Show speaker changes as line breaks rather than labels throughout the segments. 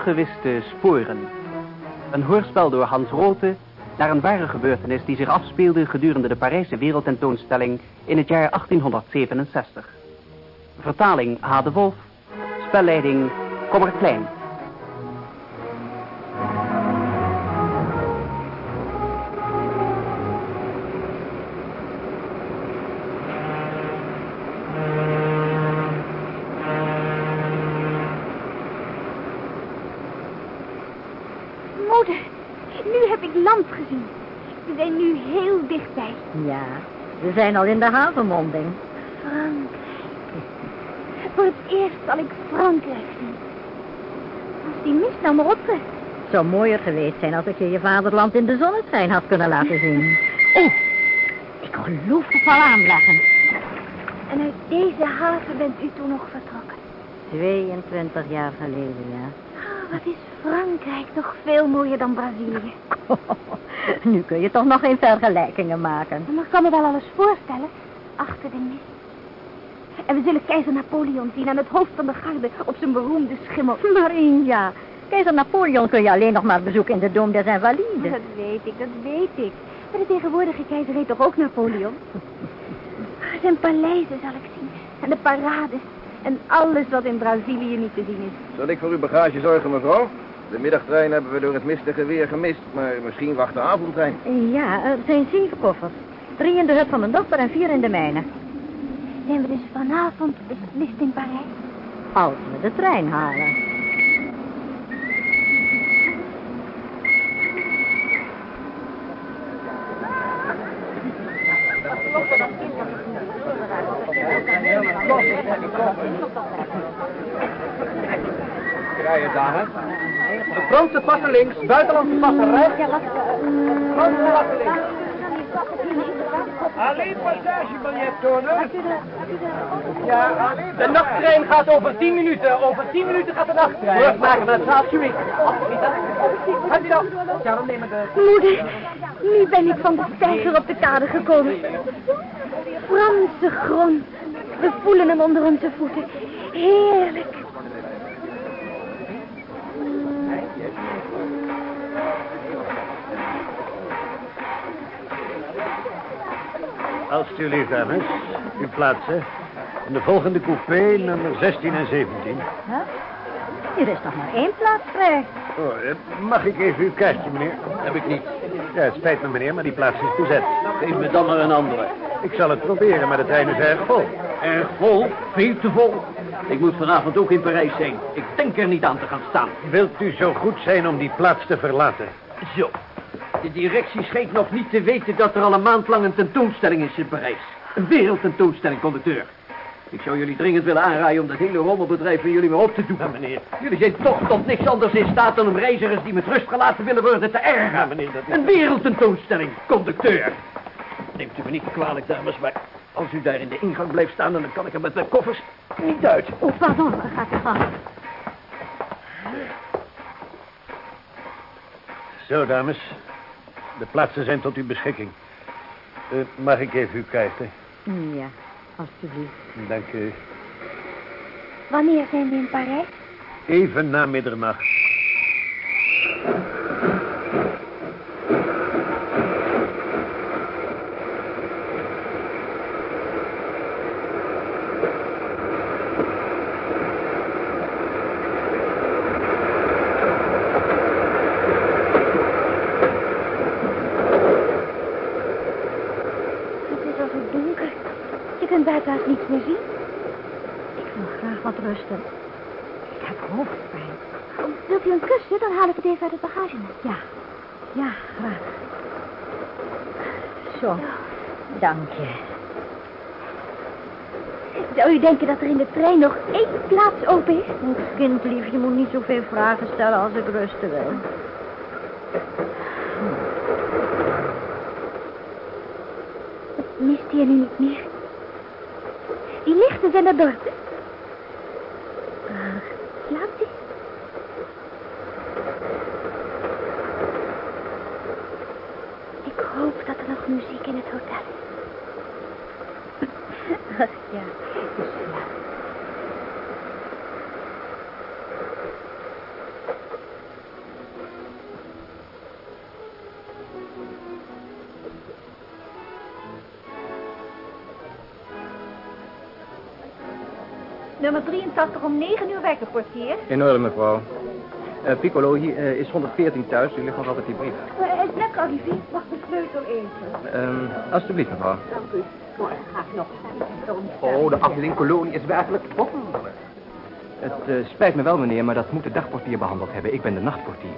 Uitgewiste sporen. Een hoorspel door Hans Rothe naar een ware gebeurtenis die zich afspeelde gedurende de Parijse wereldtentoonstelling in het jaar 1867. Vertaling H. de Wolf, spelleiding Kommer Klein.
We zijn
al in de havenmonding.
Frankrijk. Voor het eerst zal ik Frankrijk zien. Als die mist nou maar optrekt.
Het zou mooier geweest zijn als ik je je vaderland in de zonneschijn had kunnen laten zien. Oh, ik geloof het al aanleggen.
En uit deze haven bent u toen nog vertrokken.
22 jaar geleden, ja.
Oh, wat is Frankrijk toch veel mooier dan Brazilië.
nu kun je toch nog geen vergelijkingen maken.
Maar ik kan me wel alles voorstellen. Achter de mist. En we zullen keizer Napoleon zien aan het hoofd van de garde op zijn beroemde schimmel.
Maria, keizer Napoleon kun je alleen nog maar bezoeken in de Dom des Invalides.
Dat weet ik, dat weet ik. Maar de tegenwoordige keizer heet toch ook Napoleon? Zijn paleizen zal ik zien. En de parades. En alles wat in Brazilië niet te zien is.
Zal ik voor uw bagage zorgen, mevrouw? De middagtrein hebben we door het mistige weer gemist, maar misschien wacht de avondtrein.
Ja, er zijn zeven koffers. Drie in de hut van mijn dochter en vier in de mijne.
Zijn we dus vanavond beslist in Parijs?
Als we de trein halen.
Rijden dagen. De Franse passen links, buitenlandse passen rechts. Franse passen links. Alleen passagebiljet. Ja. De nachttrein gaat over 10 minuten. Over 10 minuten gaat de nachttrein. Terugmaken naar het zaaltje. Gaat u dan? Ja, dan nemen de...
Moeder, nu ben ik van de steiger op de kade gekomen. Franse grond. We voelen hem onder onze voeten. Heerlijk.
Alsjeblieft, dames. Uw plaatsen. In de volgende coupé, nummer 16 en 17.
Huh? Hier is nog maar één plaats vrij.
Oh, eh, mag ik even uw kaartje, meneer?
Heb ik niet.
Ja, het spijt me, meneer, maar die plaats is bezet.
Geef me dan maar een andere.
Ik zal het proberen, maar de trein is erg vol.
Erg vol, veel te vol. Ik moet vanavond ook in Parijs zijn. Ik denk er niet aan te gaan staan.
Wilt u zo goed zijn om die plaats te verlaten?
Zo. De directie schijnt nog niet te weten dat er al een maand lang een tentoonstelling is in Parijs. Een wereldtentoonstelling, conducteur. Ik zou jullie dringend willen aanraaien om dat hele rommelbedrijf van jullie maar op te doen.
Ja, meneer.
Jullie zijn toch tot niks anders in staat dan om reizigers die met rust gelaten willen worden te ergeren.
Ja, meneer, dat is-
Een wereldtentoonstelling, conducteur. Neemt u me niet kwalijk, dames, maar als u daar in de ingang blijft staan... dan kan ik er met mijn koffers niet uit.
Oh, pardon, gaat u gang.
Zo, dames. De plaatsen zijn tot uw beschikking. Eh, mag ik even uw kaarten?
Ja, alsjeblieft.
Dank u.
Wanneer zijn we in Parijs?
Even na middernacht.
Het is al zo donker. Je kunt buiten haast niets meer zien.
Ik wil graag wat rusten. Ik heb hoofdpijn.
Wilt u een kusje? Dan haal ik het
Ja, ja, graag. Zo, dank je.
Zou u denken dat er in de trein nog één plaats open is?
Oh, kindlief, je moet niet zoveel vragen stellen als ik rusten wil.
Het mist hier nu niet meer. Die lichten zijn er dorten. Nummer 83 om 9 uur wekken, portier.
In orde, mevrouw. Eh, Piccolo, hier eh, is 114 thuis. U ligt nog altijd die brief.
Hij is net Olivier. Wacht de sleutel even.
Ehm, alsjeblieft, mevrouw.
Dank u. Morgen ga ik nog
Oh, de afdeling kolonie is werkelijk wonderlijk. Het eh, spijt me wel, meneer, maar dat moet de dagportier behandeld hebben. Ik ben de nachtportier.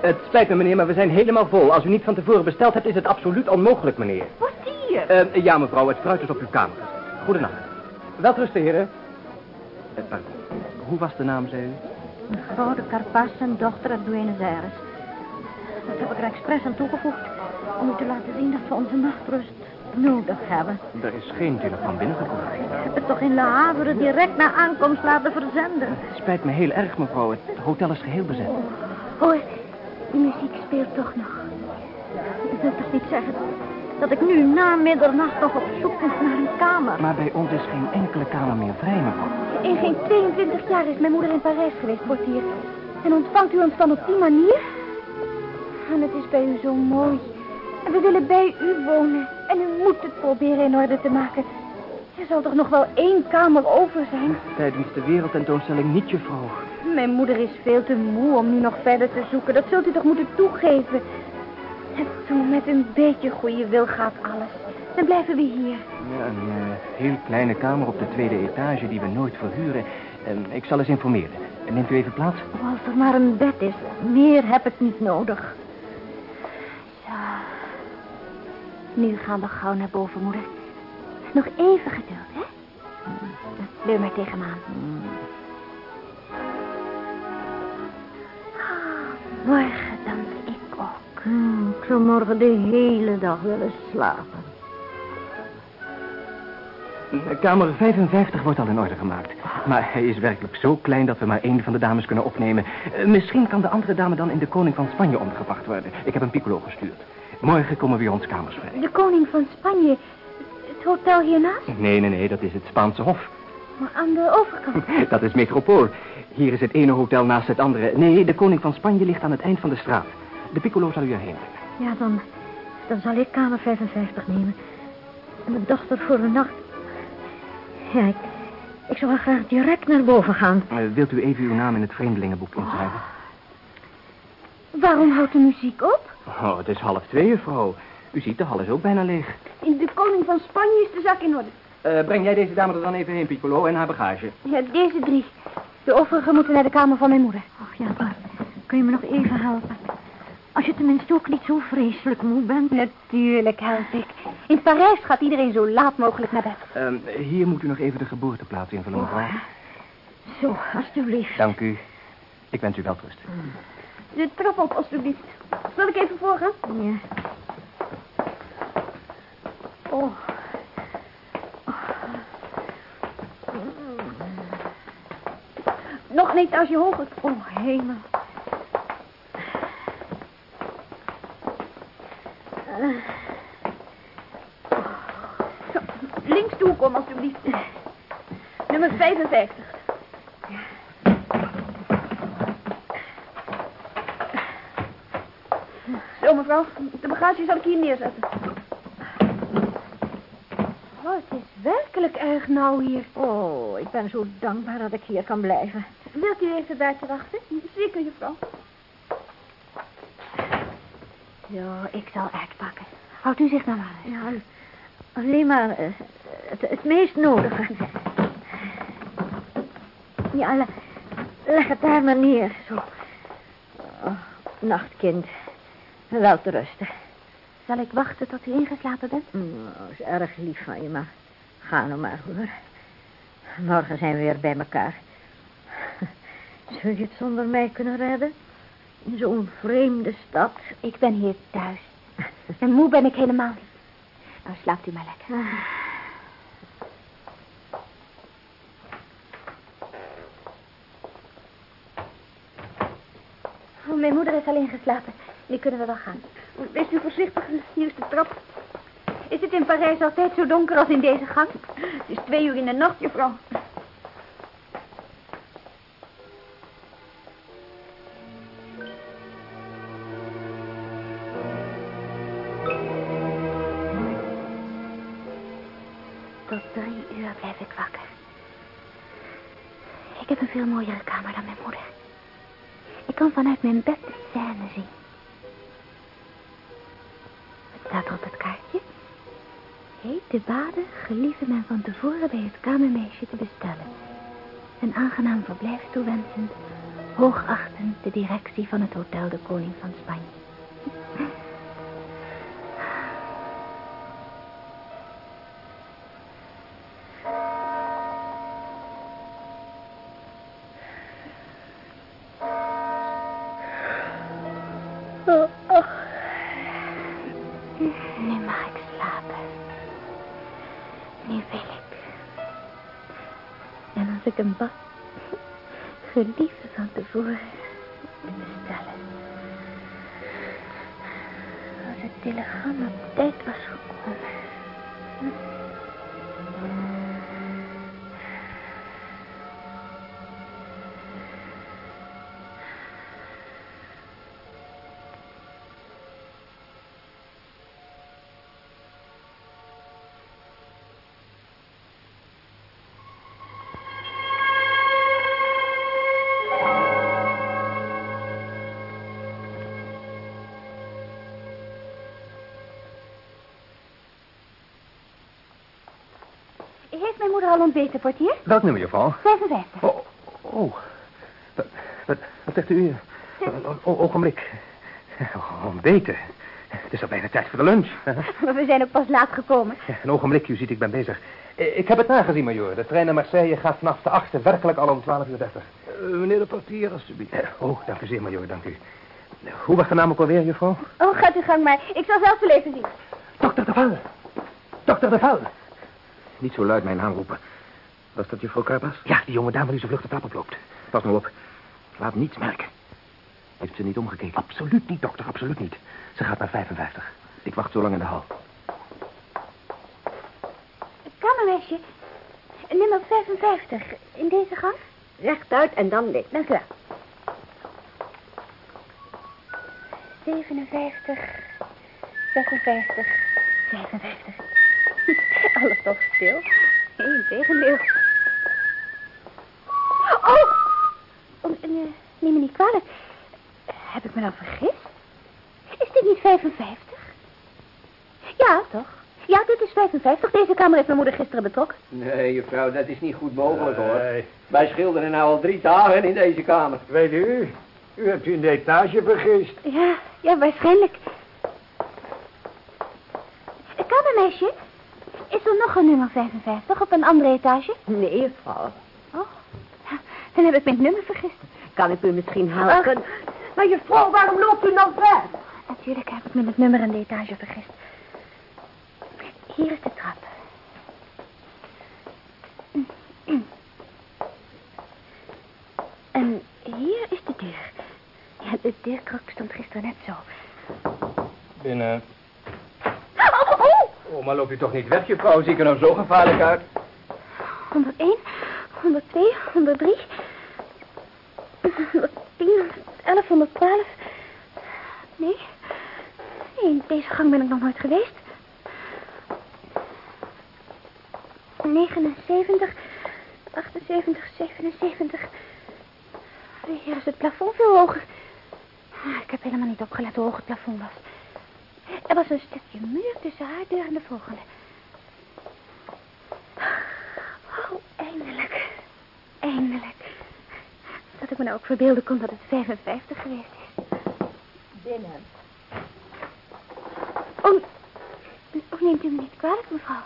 Het spijt me, meneer, maar we zijn helemaal vol. Als u niet van tevoren besteld hebt, is het absoluut onmogelijk, meneer.
Portier!
Eh, ja, mevrouw, het fruit is op uw kamer. Goedenacht. Welterusten, heren. Pardon. Hoe was de naam, zei u?
Mevrouw de Carpas en dochter uit Buenos Aires. Dat heb ik er expres aan toegevoegd. Om u te laten zien dat we onze nachtrust nodig hebben.
Er is geen telefoon binnengekomen.
Ik heb het toch in La Havre direct na aankomst laten verzenden.
Het spijt me heel erg, mevrouw. Het hotel is geheel bezet.
Hoor, die muziek speelt toch nog.
Ik wil toch niet zeggen dat ik nu na middernacht nog op zoek moet naar een kamer.
Maar bij ons is geen enkele kamer meer vrij, mevrouw.
In geen 22 jaar is mijn moeder in Parijs geweest, portier. En ontvangt u ons dan op die manier? En het is bij u zo mooi. En we willen bij u wonen. En u moet het proberen in orde te maken. Er zal toch nog wel één kamer over zijn?
Tijdens de wereldtentoonstelling niet, juffrouw.
Mijn moeder is veel te moe om nu nog verder te zoeken. Dat zult u toch moeten toegeven. En toen met een beetje goede wil gaat alles. Dan blijven we hier.
Ja, een eh, heel kleine kamer op de tweede etage die we nooit verhuren. Eh, ik zal eens informeren. Neemt u even plaats?
Als er maar een bed is, meer heb ik niet nodig.
Zo. Nu gaan we gauw naar boven, moeder. Nog even geduld, hè? Leun maar tegen me aan. Ah, Morgen dans ik ook.
Hmm, ik zou morgen de hele dag willen slapen.
Eh, Kamer 55 wordt al in orde gemaakt. Maar hij is werkelijk zo klein dat we maar één van de dames kunnen opnemen. Eh, Misschien kan de andere dame dan in de Koning van Spanje ondergebracht worden. Ik heb een piccolo gestuurd. Morgen komen weer ons kamers vrij.
De koning van Spanje. Het hotel hiernaast?
Nee, nee, nee, dat is het Spaanse Hof.
Maar aan de overkant.
Dat is metropool. Hier is het ene hotel naast het andere. Nee, de Koning van Spanje ligt aan het eind van de straat. De piccolo zal u erheen brengen.
Ja, dan, dan zal ik kamer 55 nemen. En mijn dochter voor de nacht. Ja, ik, ik zou wel graag direct naar boven gaan.
Eh, wilt u even uw naam in het vreemdelingenboek inschrijven?
Waarom houdt de muziek op?
Oh, het is half twee, juffrouw. U ziet, de hal is ook bijna leeg.
In de koning van Spanje is de zak in orde.
Eh, breng jij deze dame er dan even heen, Piccolo, en haar bagage.
Ja, deze drie. De overigen moeten naar de kamer van mijn moeder.
Och ja, maar kun je me nog even helpen? Als je tenminste ook niet zo vreselijk moe bent.
Natuurlijk help ik. In Parijs gaat iedereen zo laat mogelijk naar bed.
Ehm, hier moet u nog even de geboorteplaats invullen, mevrouw.
Zo, alstublieft.
Dank u. Ik wens u wel rust.
De trap op, alstublieft. Zal ik even voorgaan?
Ja. Oh,
Nog een etage hoger.
oh, hemel.
Zo, links toe kom, alstublieft. Nummer 55. Zo, mevrouw. De bagage zal ik hier neerzetten. Oh, het is werkelijk erg nauw hier.
Oh, ik ben zo dankbaar dat ik hier kan blijven.
Wilt u even buiten wachten? Zeker, juffrouw. Zo, ik zal uitpakken. Houdt u zich nou maar.
Ja, alleen maar eh, het, het meest nodige. Ja, le- leg het daar maar neer. Zo. Oh, nacht, kind. Wel te rusten.
Zal ik wachten tot u ingeslapen bent?
Mm, dat is erg lief van je, maar ga nou maar, hoor. Morgen zijn we weer bij elkaar. Zul je het zonder mij kunnen redden? In zo'n vreemde stad.
Ik ben hier thuis. En moe ben ik helemaal niet. Nou, slaapt u maar lekker. Oh, mijn moeder is al ingeslapen. Nu kunnen we wel gaan. Wees u voorzichtig, hier is de trap. Is het in Parijs altijd zo donker als in deze gang? Het is twee uur in de nacht, juffrouw. Een mooiere kamer dan mijn moeder. Ik kan vanuit mijn bed de scène zien. Wat staat er op het kaartje? Hete baden gelieven men van tevoren bij het kamermeisje te bestellen. Een aangenaam verblijf toewensend, hoogachtend de directie van het Hotel de Koning van Spanje. Moeder al ontbeten, portier?
Welk nummer, juffrouw?
55.
Oh, oh. Wat, wat, wat zegt u? O, ogenblik. Ontbeten. Het is al bijna tijd voor de lunch.
Maar we zijn ook pas laat gekomen.
Ja, een ogenblik, u ziet, ik ben bezig. Eh, Ik heb het nagezien, majoor. De trein naar Marseille gaat vanaf de achtste werkelijk al om 12 uur 30.
meneer de portier, alstublieft.
Eh, Oh, dank u zeer, majoor, dank u. Hoe was de naam ook alweer, juffrouw?
Oh, gaat u gang maar. Ik zal zelf wel even zien.
Dokter de Val. Dokter de Val. Niet zo luid mijn naam roepen. Was dat juffrouw Karpas? Ja, die jonge dame die zo vlug de trap oploopt. Pas nou op. Laat niets merken. Heeft ze niet omgekeken? Absoluut niet, dokter, absoluut niet. Ze gaat naar 55. Ik wacht zo lang in de hal.
Kamermeisje. Nummer 55. In deze gang?
Rechtuit en dan links.
Dank u wel. 57, 56, 55. Alles toch stil? Nee, tegendeel. Oh! oh eh, neem me niet kwalijk. Heb ik me nou vergist? Is dit niet 55? Ja, toch? Ja, dit is 55. Deze kamer heeft mijn moeder gisteren betrokken.
Nee, juffrouw, dat is niet goed mogelijk, hoor.
Nee.
Wij schilderen nou al drie dagen in deze kamer.
Weet u, u hebt u in de etage vergist.
Ja, ja, waarschijnlijk. Eh, Kamermeisje, is er nog een nummer 55 op een andere etage?
Nee, juffrouw.
Oh, dan heb ik mijn nummer vergist.
Kan ik u misschien helpen?
Ach, maar juffrouw, waarom loopt u nou weg? Natuurlijk heb ik me het nummer aan de etage vergist. Hier is de trap. En hier is de deur. Ja, de deurkruk stond gisteren net zo.
Binnen.
Maar loop je toch niet weg, juffrouw? Zie ik er nou zo gevaarlijk uit?
101, 102, 103, 110, 11, 112. Nee, in deze gang ben ik nog nooit geweest. 79, 78, 77. Hier is het plafond veel hoger. Ik heb helemaal niet opgelet hoe hoog het plafond was. Er was een stukje muur tussen haar deur en de volgende. Oh, eindelijk. Eindelijk. Dat ik me nou ook verbeelden kon dat het 55 geweest is.
Binnen.
Oh, oh neemt u me niet kwalijk, mevrouw.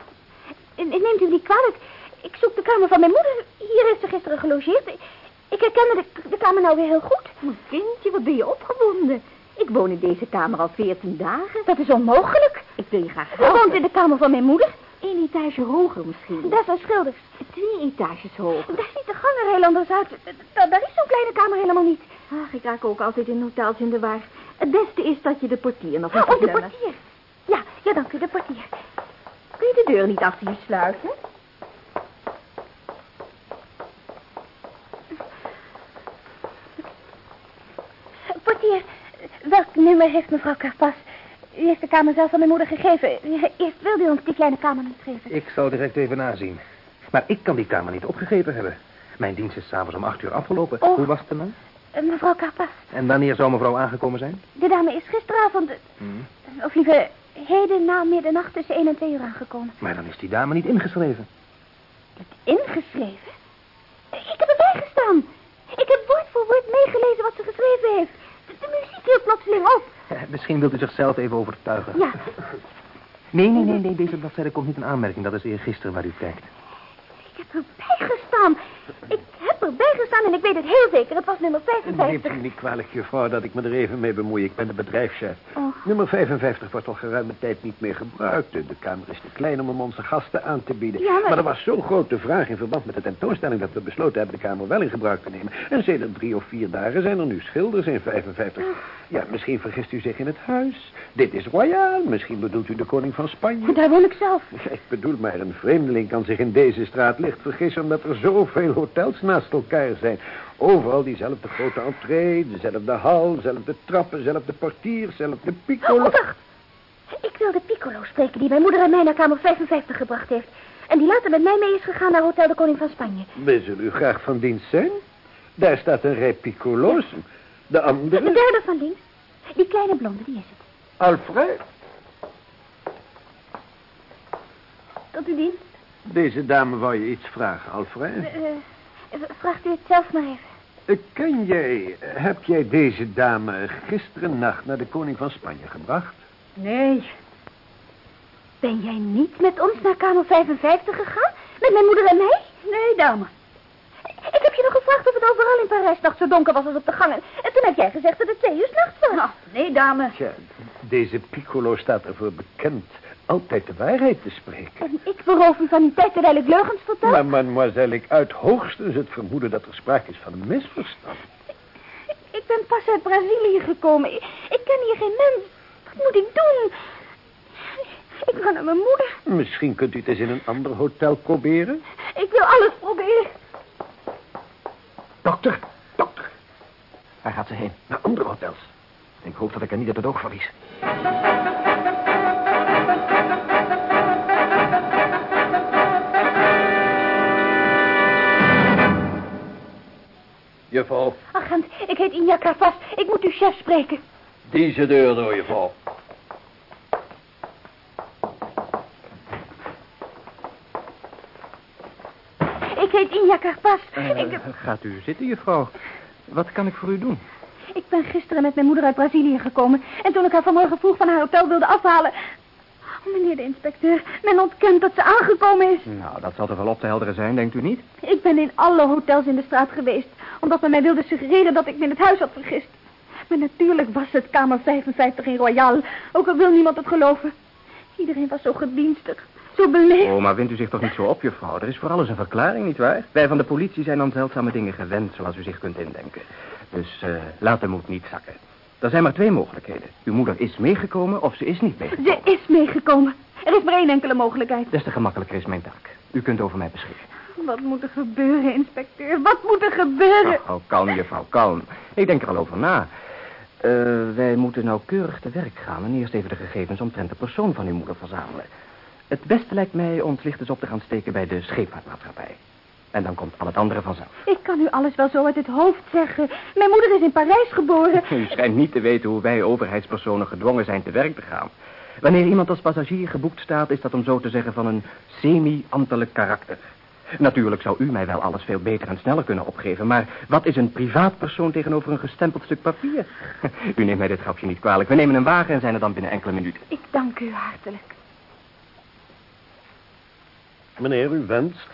Neemt u me niet kwalijk. Ik zoek de kamer van mijn moeder. Hier heeft ze gisteren gelogeerd. Ik herkende de, de kamer nou weer heel goed.
Mijn kindje, wat ben je opgewonden? Ik woon in deze kamer al veertien dagen.
Dat is onmogelijk.
Ik wil je graag
U woont
helpen.
in de kamer van mijn moeder.
Eén etage hoger misschien.
Daar zijn schilders.
Twee etages hoger.
Daar ziet de gang er heel anders uit. Da- Daar is zo'n kleine kamer helemaal niet.
Ach, ik raak ook altijd in hotels in de war. Het beste is dat je de portier nog eens
Oh, de portier. Ja, ja, dank u, de portier.
Kun je de deur niet achter je sluiten?
Portier, welk nummer heeft mevrouw Carpas? U heeft de kamer zelf aan mijn moeder gegeven. Eerst wilde u ons die kleine kamer niet geven.
Ik zal direct even nazien. Maar ik kan die kamer niet opgegeven hebben. Mijn dienst is s'avonds om acht uur afgelopen.
Oh.
Hoe was het dan?
Eh, mevrouw Karpas,
En wanneer zou mevrouw aangekomen zijn?
de dame is gisteravond... eh, Of liever, heden na middernacht tussen 1 en 2 uur aangekomen.
Maar dan is die dame niet ingeschreven.
Ingeschreven? Ik heb erbij gestaan. Ik heb woord voor woord meegelezen wat ze geschreven heeft. De, muziek hield plotseling op.
Eh, Misschien wilt u zichzelf even overtuigen.
Ja,
Nee, nee, nee, nee. Deze bladzijde komt niet in aanmerking. Dat is eergisteren waar u kijkt.
ik heb erbij gestaan. Ik heb erbij gestaan en ik weet het heel zeker. Het was nummer
Neemt
55.
u niet kwalijk, juffrouw, dat ik me er even mee bemoei. Ik ben de bedrijfschef.
Oh.
Nummer 55 wordt al geruime tijd niet meer gebruikt. De kamer is te klein om hem onze gasten aan te bieden.
Ja, maar-
er was zo'n grote vraag in verband met de tentoonstelling... dat we besloten hebben de kamer wel in gebruik te nemen. En sinds drie of vier dagen zijn er nu schilders in 55. Ja, misschien vergist u zich in het huis. Dit is royaal. Misschien bedoelt u de koning van Spanje.
Daar woon ik zelf.
Ik bedoel maar, een vreemdeling kan zich in deze straat licht vergissen... omdat er zoveel hotels naast elkaar zijn. Overal diezelfde grote entree, dezelfde hal, dezelfde trappen, dezelfde portier, dezelfde piccolo.
Oh, wacht. Ik wil de piccolo spreken die mijn moeder en mij naar kamer 55 gebracht heeft. En die later met mij mee is gegaan naar Hotel de Koning van Spanje.
We zullen u graag van dienst zijn. Daar staat een rij piccolo's. De
De
andere,
derde van links. Die kleine blonde, die is het.
Alfred.
Tot uw dienst.
Deze dame wou je iets vragen, Alfred.
Eh, eh, vraagt u het zelf maar even.
Eh, Ken jij, heb jij deze dame gisteren nacht naar de koning van Spanje gebracht?
Nee,
Ben jij niet met ons naar kamer 55 gegaan? Met mijn moeder en mij?
nee, dame.
Ik heb je nog gevraagd of het overal in Parijs nacht zo donker was als op de gangen. En toen heb jij gezegd dat het twee uur 's nachts was.
Nou, nee, dame.
Tja, deze piccolo staat ervoor bekend altijd de waarheid te spreken.
En ik beroof u van uw tijd terwijl ik leugens vertel?
Maar mademoiselle, ik uit hoogstens het vermoeden dat er sprake is van een misverstand.
Ik ben pas uit Brazilië gekomen. Ik, ik ken hier geen mens. Wat moet ik doen? Ik ga naar mijn moeder.
Misschien kunt u het eens in een ander hotel proberen?
Ik wil alles proberen.
Dokter, dokter. Waar gaat ze heen? Naar andere hotels. Ik hoop dat ik er niet uit het oog verlies.
Juffrouw,
Agent, ik heet Inja Carpas. Ik moet uw chef spreken.
deze deur door, juffrouw.
Ik heet Inja Carpas.
Eh,
ik,
Gaat u zitten, juffrouw. Wat kan ik voor u doen?
ik ben gisteren met mijn moeder uit Brazilië gekomen. En toen ik haar vanmorgen vroeg van haar hotel wilde afhalen... Meneer de inspecteur, men ontkent dat ze aangekomen is.
Nou, dat zal toch wel op te helderen zijn, denkt u niet?
Ik ben in alle hotels in de straat geweest. Omdat men mij wilde suggereren dat ik me in het huis had vergist. Maar natuurlijk was het kamer 55 in Royal. Ook al wil niemand het geloven. Iedereen was zo gedienstig. Zo beleefd.
Oh, maar wint u zich toch niet zo op, juffrouw? Er is voor alles een verklaring, nietwaar? Wij van de politie zijn aan zeldzame dingen gewend, zoals u zich kunt indenken. Dus eh, laat de moed niet zakken. Er zijn maar twee mogelijkheden. Uw moeder is meegekomen of ze is niet meegekomen.
Ze is meegekomen. Er is maar één enkele mogelijkheid.
Des te gemakkelijker is mijn taak. U kunt over mij beschikken.
Wat moet er gebeuren, inspecteur? Wat moet er gebeuren?
Oh, oh, kalm, juffrouw, kalm. Ik denk er al over na. Eh, wij moeten nauwkeurig te werk gaan en eerst even de gegevens omtrent de persoon van uw moeder verzamelen. Het beste lijkt mij ons licht eens op te gaan steken bij de scheepvaartmaatschappij. En dan komt al het andere vanzelf.
Ik kan u alles wel zo uit het hoofd zeggen. Mijn moeder is in Parijs geboren.
U schijnt niet te weten hoe wij overheidspersonen gedwongen zijn te werk te gaan. Wanneer iemand als passagier geboekt staat, is dat om zo te zeggen van een semi-ambtelijk karakter. Natuurlijk zou u mij wel alles veel beter en sneller kunnen opgeven, maar wat is een privaatpersoon tegenover een gestempeld stuk papier? U neemt mij dit grapje niet kwalijk. We nemen een wagen en zijn er dan binnen enkele minuten.
Ik dank u hartelijk.
Meneer, u wenst.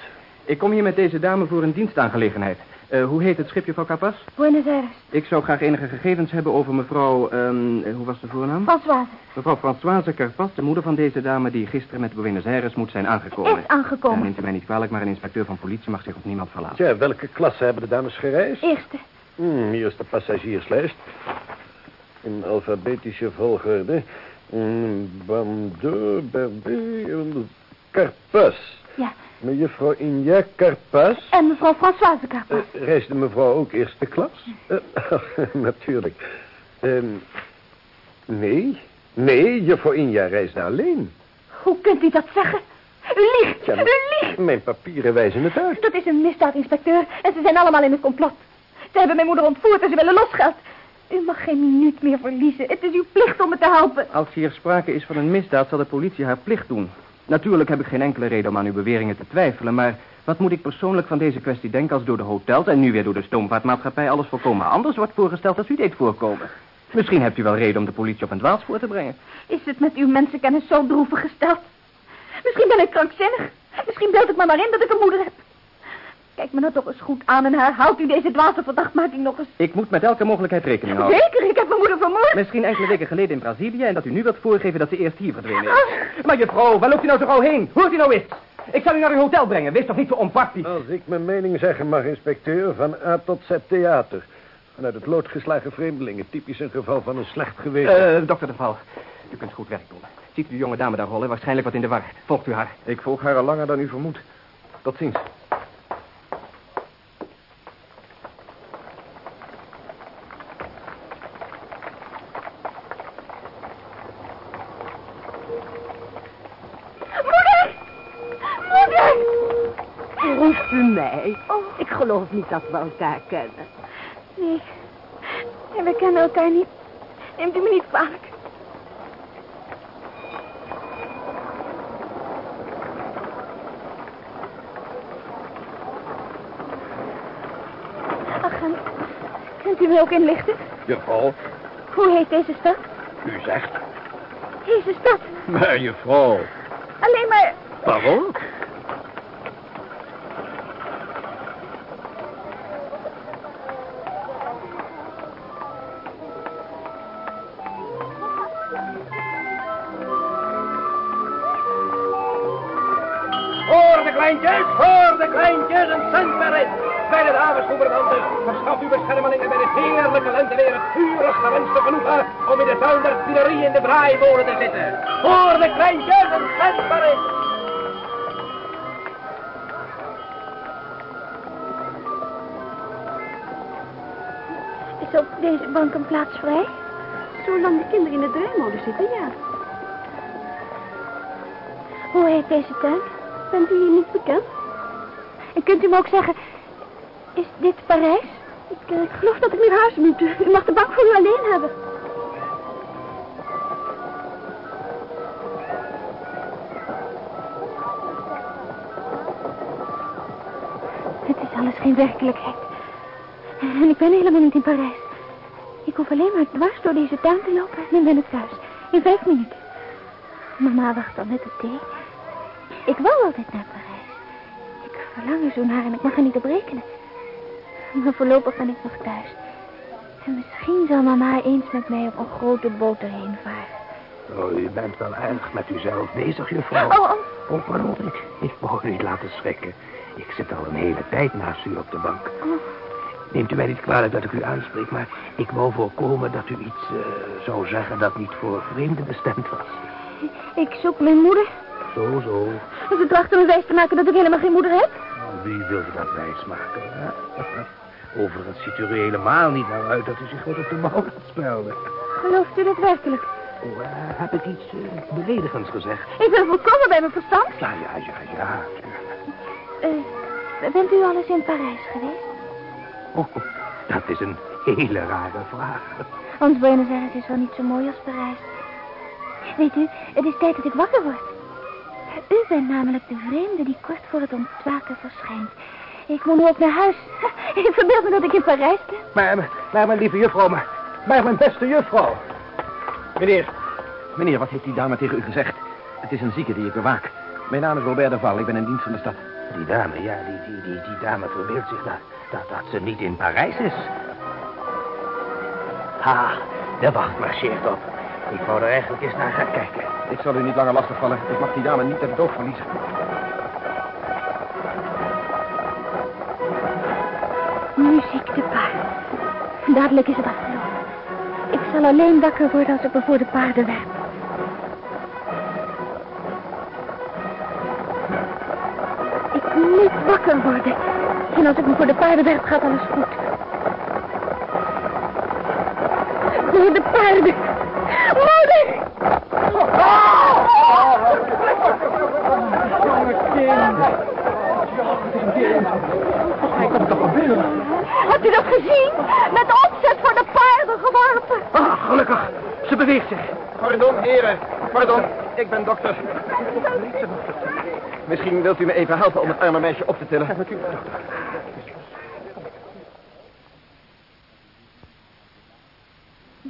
Ik kom hier met deze dame voor een dienstaangelegenheid. Eh, hoe heet het schipje van Capas?
Buenos Aires.
Ik zou graag enige gegevens hebben over mevrouw, ehm, eh, hoe was de voornaam?
Françoise
Mevrouw Françoise Carpas, de moeder van deze dame die gisteren met Buenos Aires moet zijn aangekomen.
is aangekomen.
Ja, neemt u mij niet kwalijk, maar een inspecteur van politie mag zich op niemand verlaten.
Tja, welke klasse hebben de dames gereisd?
Eerste.
Hmm, hier is de passagierslijst. In alfabetische volgorde. Hmm, Bandeur, Berdé, en Carpas.
Ja.
Mevrouw Inja Carpas.
En mevrouw Françoise Carpas.
Eh, reisde mevrouw ook eerste klas? Eh, natuurlijk. Ehm, nee,
Nee, juffrouw Inja reisde alleen.
Hoe kunt u dat zeggen? U liegt,
Ja,
u liegt.
Mijn papieren wijzen het uit.
Dat is een misdaad, inspecteur. En ze zijn allemaal in het complot. Ze hebben mijn moeder ontvoerd en ze willen losgeld. U mag geen minuut meer verliezen. Het is uw plicht om me te helpen.
Als hier sprake is van een misdaad, zal de politie haar plicht doen. Natuurlijk heb ik geen enkele reden om aan uw beweringen te twijfelen, maar wat moet ik persoonlijk van deze kwestie denken als door de hotels en nu weer door de stoomvaartmaatschappij alles volkomen anders wordt voorgesteld als u deed voorkomen? Misschien hebt u wel reden om de politie op een dwaalspoor te brengen.
Is het met uw mensenkennis zo droevig gesteld? Misschien ben ik krankzinnig. Misschien beeld ik me maar in dat ik een moeder heb. Kijk me nou toch eens goed aan en herhaalt u deze dwaze verdachtmaking nog eens.
Ik moet met elke mogelijkheid rekening houden.
Zeker, ik heb mijn moeder vermoord.
Misschien enkele weken geleden in Brazilië en dat u nu wilt voorgeven dat ze eerst hier verdwenen is. Maar juffrouw, waar loopt u nou zo gauw heen? Hoort u nou eens? Ik zal u naar uw hotel brengen. Wees toch niet zo onpraktisch.
Als ik mijn mening zeggen mag, inspecteur, van A tot Z theater. Vanuit het lood geslagen vreemdelingen. Typisch een geval van een slecht geweten.
Eh, dokter de Val, u kunt goed werk doen. Ziet u de jonge dame daar rollen? Waarschijnlijk wat in de war. Volgt u haar.
Ik volg haar al langer dan u vermoedt. Tot ziens.
Moeder! Moeder!
Roept u mij?
Oh.
Ik geloof niet dat we elkaar kennen.
Nee. Nee, we kennen elkaar niet. Neemt u me niet kwalijk. Agent, kunt u me ook inlichten?
Juffrouw,
Hoe heet deze stad?
u zegt.
Deze stad.
Maar juffrouw.
Alleen maar...
Waarom?
Tuileries in de braaibolen te zitten. Voor de kleintjes, een cent per rit.
Is op deze bank een plaats vrij? Zolang de kinderen in de draaimolen zitten, ja. Hoe heet deze tuin? Bent u hier niet bekend? En kunt u me ook zeggen, is dit Parijs? Ik, eh, ik geloof dat ik naar huis moet. U mag de bank voor u alleen hebben. Alles geen werkelijkheid. En ik ben helemaal niet in Parijs. Ik hoef alleen maar dwars door deze tuin te lopen en dan ben ik thuis. In vijf minuten. Mama wacht al met de thee. Ik wou altijd naar Parijs. Ik verlang er zo naar en ik mag er niet op rekenen. Maar voorlopig ben ik nog thuis. En misschien zal mama eens met mij op een grote boot erheen varen.
Oh, u bent wel erg met uzelf bezig, juffrouw.
Oh, oh.
Oh, pardon, ik, ik wou u niet laten schrikken. Ik zit al een hele tijd naast u op de bank. Neemt u mij niet kwalijk dat ik u aanspreek, maar ik wou voorkomen dat u iets eh, zou zeggen dat niet voor vreemden bestemd was.
Ik zoek mijn moeder.
Zo, zo.
En ze trachten me wijs te maken dat ik helemaal geen moeder heb.
Nou, Wie wilde dat wijsmaken? Overigens ziet u er helemaal niet naar uit dat u zich wat op de mouw laat spelden.
Gelooft u dat werkelijk?
Oh, eh, heb ik iets eh, beledigends gezegd?
Ik ben volkomen bij mijn verstand.
Ja, ja, ja, ja.
Eh, bent u al eens in Parijs geweest?
Oh, dat is een hele rare vraag.
Ons Buenos Aires is wel niet zo mooi als Parijs. Weet u, het is tijd dat ik wakker word. U bent namelijk de vreemde die kort voor het ontwaken verschijnt. Ik moet nu ook naar huis. Ik verbeeld me dat ik in Parijs ben.
Maar, maar mijn lieve juffrouw, maar, maar mijn beste juffrouw. Meneer, meneer, wat heeft die dame tegen u gezegd? Het is een zieke die ik bewaak. Mijn naam is Robert de Val, ik ben in dienst van de stad.
Die dame, ja, die, die, die, die dame verbeeldt zich dat, dat, dat ze niet in Parijs is. Ha, de wacht marcheert op. Ik wou er eigenlijk eens naar gaan kijken.
Ik zal u niet langer lastigvallen. Ik mag die dame niet uit het oog verliezen.
Muziek de paard. Dadelijk is het afgelopen. Ik zal alleen wakker worden als ik me voor de paarden werp. niet wakker worden. En als ik me voor de paarden werp, gaat alles goed. Voor de paarden. Moeder! Oh, kind? Hij komt binnen. Hebt u dat gezien? Met opzet voor de paarden geworpen.
Oh, gelukkig.
Ze beweegt zich.
Pardon, heren. Pardon. Ik ben dokter. Misschien wilt u me even helpen om het arme meisje op te tillen. Ja, natuurlijk.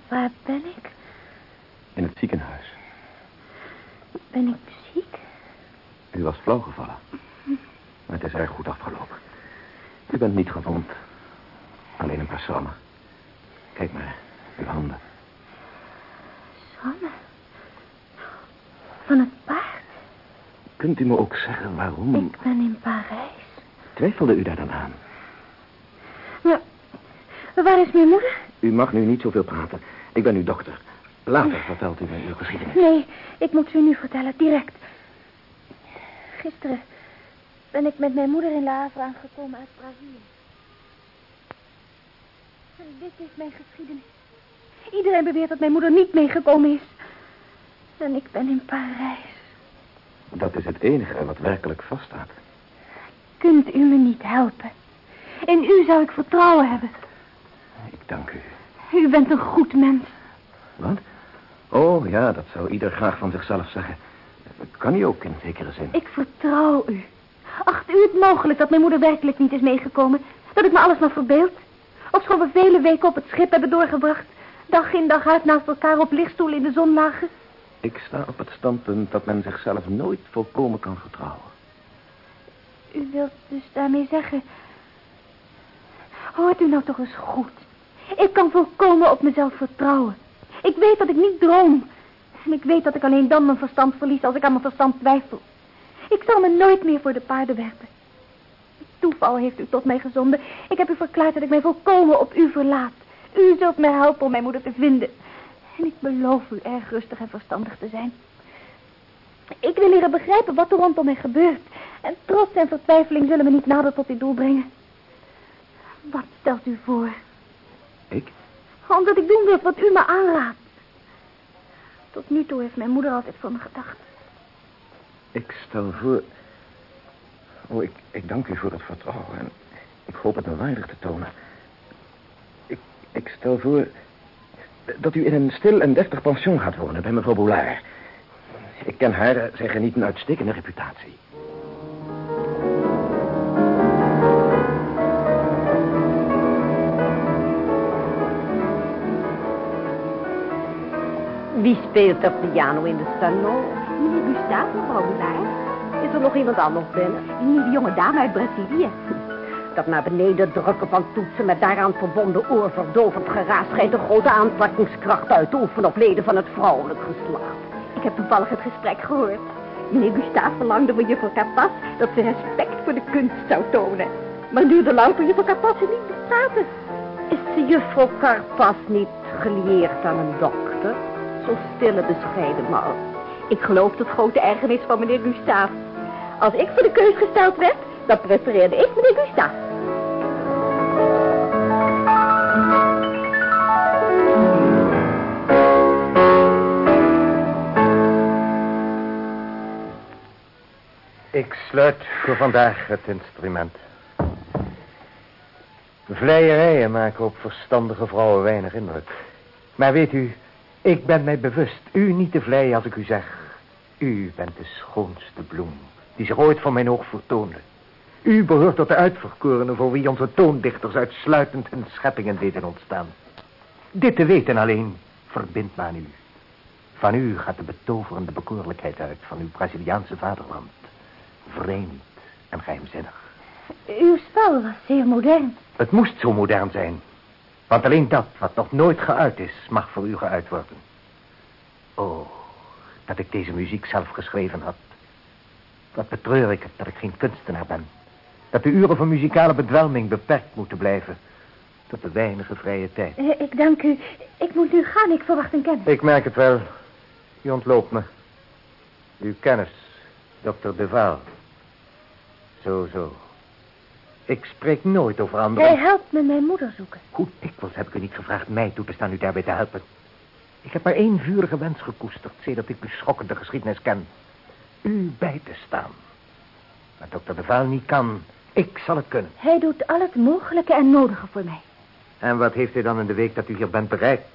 Waar ben ik?
In het ziekenhuis.
Ben ik ziek?
U was flauw gevallen. Maar het is erg goed afgelopen. U bent niet gewond. Alleen een paar schrammen. Kijk maar, uw handen.
Schrammen? Van het paard?
Kunt u me ook zeggen waarom...
Ik ben in Parijs.
Twijfelde u daar dan aan?
Maar, waar is mijn moeder?
U mag nu niet zoveel praten. Ik ben uw dokter. Later vertelt u mij uw geschiedenis.
Nee, ik moet u nu vertellen, direct. Gisteren ben ik met mijn moeder in La Havre aangekomen uit Brazilië. En dit is mijn geschiedenis. Iedereen beweert dat mijn moeder niet meegekomen is. En ik ben in Parijs.
Dat is het enige wat werkelijk vaststaat.
Kunt u me niet helpen? In u zou ik vertrouwen hebben.
Ik dank u.
U bent een goed mens.
Wat? Oh, ja, dat zou ieder graag van zichzelf zeggen. Dat kan hij ook in zekere zin.
Ik vertrouw u. Acht u het mogelijk dat mijn moeder werkelijk niet is meegekomen? Dat ik me alles maar verbeeld? Ofschoon we vele weken op het schip hebben doorgebracht. Dag in dag uit naast elkaar op lichtstoelen in de zon lagen.
Ik sta op het standpunt dat men zichzelf nooit volkomen kan vertrouwen.
U wilt dus daarmee zeggen... Hoort u nou toch eens goed. Ik kan volkomen op mezelf vertrouwen. Ik weet dat ik niet droom. En ik weet dat ik alleen dan mijn verstand verlies als ik aan mijn verstand twijfel. Ik zal me nooit meer voor de paarden werpen. Toeval heeft u tot mij gezonden. Ik heb u verklaard dat ik mij volkomen op u verlaat. U zult mij helpen om mijn moeder te vinden. En ik beloof u erg rustig en verstandig te zijn. Ik wil leren begrijpen wat er rondom mij gebeurt. En trots en vertwijfeling zullen me niet nader tot dit doel brengen. Wat stelt u voor?
Ik?
Omdat ik doen wil wat u me aanraadt. Tot nu toe heeft mijn moeder altijd voor me gedacht.
Ik stel voor... Oh, ik, ik dank u voor het vertrouwen en ik hoop het me waardig te tonen. Ik, ik stel voor dat u in een stil en deftig pension gaat wonen bij mevrouw Boulard. Ik ken haar, zij geniet een uitstekende reputatie.
Wie speelt er piano in de salon?
Meneer Gustave, mevrouw.
Is er nog iemand anders binnen?
Die nieuwe jonge dame uit Brazilië.
Dat naar beneden drukken van toetsen met daaraan verbonden oorverdovend geraas schijnt een grote aantrekkingskracht uit te oefenen op leden van het vrouwelijk geslacht.
Ik heb toevallig het gesprek gehoord. Meneer Gustave verlangde van juffrouw Capas dat ze respect voor de kunst zou tonen. Maar duurde lang voor juffrouw Capas ze niet praten.
Is de juffrouw Carpas niet gelieerd aan een dokter? Zo'n stille, bescheiden man.
Ik geloof tot grote ergernis van meneer Gustave. Als ik voor de keus gesteld werd, dan prefereerde ik meneer Gustave.
Ik sluit voor vandaag het instrument. Vleierijen maken op verstandige vrouwen weinig indruk. Maar weet u, ik ben mij bewust u niet te vleien als ik u zeg... U bent de schoonste bloem die zich ooit van mijn oog vertoonde. U behoort tot de uitverkorenen voor wie onze toondichters uitsluitend hun scheppingen deden ontstaan. Dit te weten alleen verbindt me aan u. Van u gaat de betoverende bekoorlijkheid uit van uw Braziliaanse vaderland. Vreemd en geheimzinnig.
Uw spel was zeer modern.
Het moest zo modern zijn. Want alleen dat wat nog nooit geuit is, mag voor u geuit worden. Oh, dat ik deze muziek zelf geschreven had. Wat betreur ik het dat ik geen kunstenaar ben. Dat de uren van muzikale bedwelming beperkt moeten blijven. Tot de weinige vrije tijd.
Eh, ik dank u. Ik moet nu gaan. Ik verwacht een kennis.
Ik merk het wel. U ontloopt me. Uw kennis, dokter De Vaal. Zo, zo. Ik spreek nooit over anderen.
Hij helpt me mijn moeder zoeken.
Hoe dikwijls heb ik u niet gevraagd mij toe te staan u daarbij te helpen. Ik heb maar één vurige wens gekoesterd, sedert ik uw schokkende geschiedenis ken. U bij te staan. Maar dokter De Vaal niet kan, ik zal het kunnen.
Hij doet al het mogelijke en nodige voor mij.
En wat heeft hij dan in de week dat u hier bent bereikt?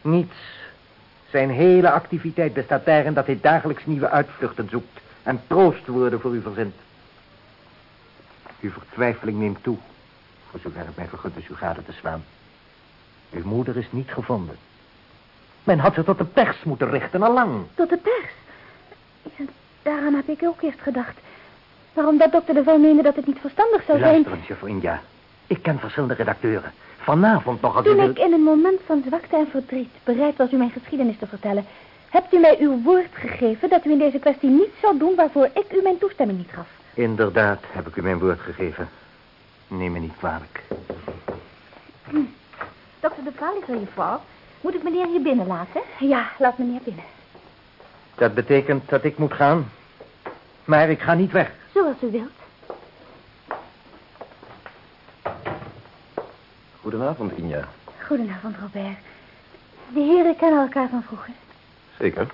Niets. Zijn hele activiteit bestaat daarin dat hij dagelijks nieuwe uitvluchten zoekt en troostwoorden voor u verzint. Uw vertwijfeling neemt toe, voor zover het mij vergund is uw gade te slaan. Uw moeder is niet gevonden. Men had ze tot de pers moeten richten, al lang.
Tot de pers? Ja, daaraan heb ik ook eerst gedacht. Maar omdat dokter de Val meende dat het niet verstandig zou zijn...
Luister eens, juffrouw India. Ik ken verschillende redacteuren. Vanavond nog als u
Toen
wil-
ik in een moment van zwakte en verdriet bereid was u mijn geschiedenis te vertellen... hebt u mij uw woord gegeven dat u in deze kwestie niets zou doen waarvoor ik u mijn toestemming niet gaf.
Inderdaad, heb ik u mijn woord gegeven. Neem me niet kwalijk.
Dokter de Val is er, juffrouw. Moet ik meneer hier binnen laten? Ja, laat meneer binnen.
Dat betekent dat ik moet gaan. Maar ik ga niet weg.
Zoals u wilt.
Goedenavond, Inja.
Goedenavond, Robert. De heren kennen elkaar van vroeger.
Zeker.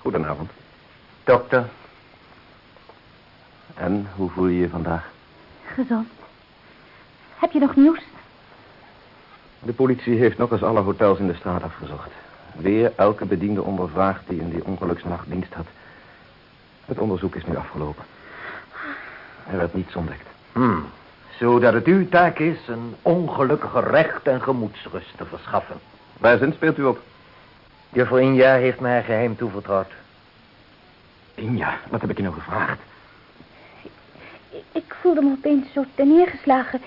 Goedenavond.
Dokter,
En hoe voel je je vandaag?
Gezond. Heb je nog nieuws?
De politie heeft nog eens alle hotels in de straat afgezocht. Weer elke bediende ondervraagd die in die ongeluksnacht dienst had. Het onderzoek is nu afgelopen. Er werd niets ontdekt.
hmm, zodat het uw taak is een ongelukkige recht en gemoedsrust te verschaffen.
Waar zin speelt u op?
Juffrouw Inja heeft mij haar geheim toevertrouwd.
Inja, wat heb ik je nou gevraagd?
Ik- Ik voelde me opeens zo neergeslagen.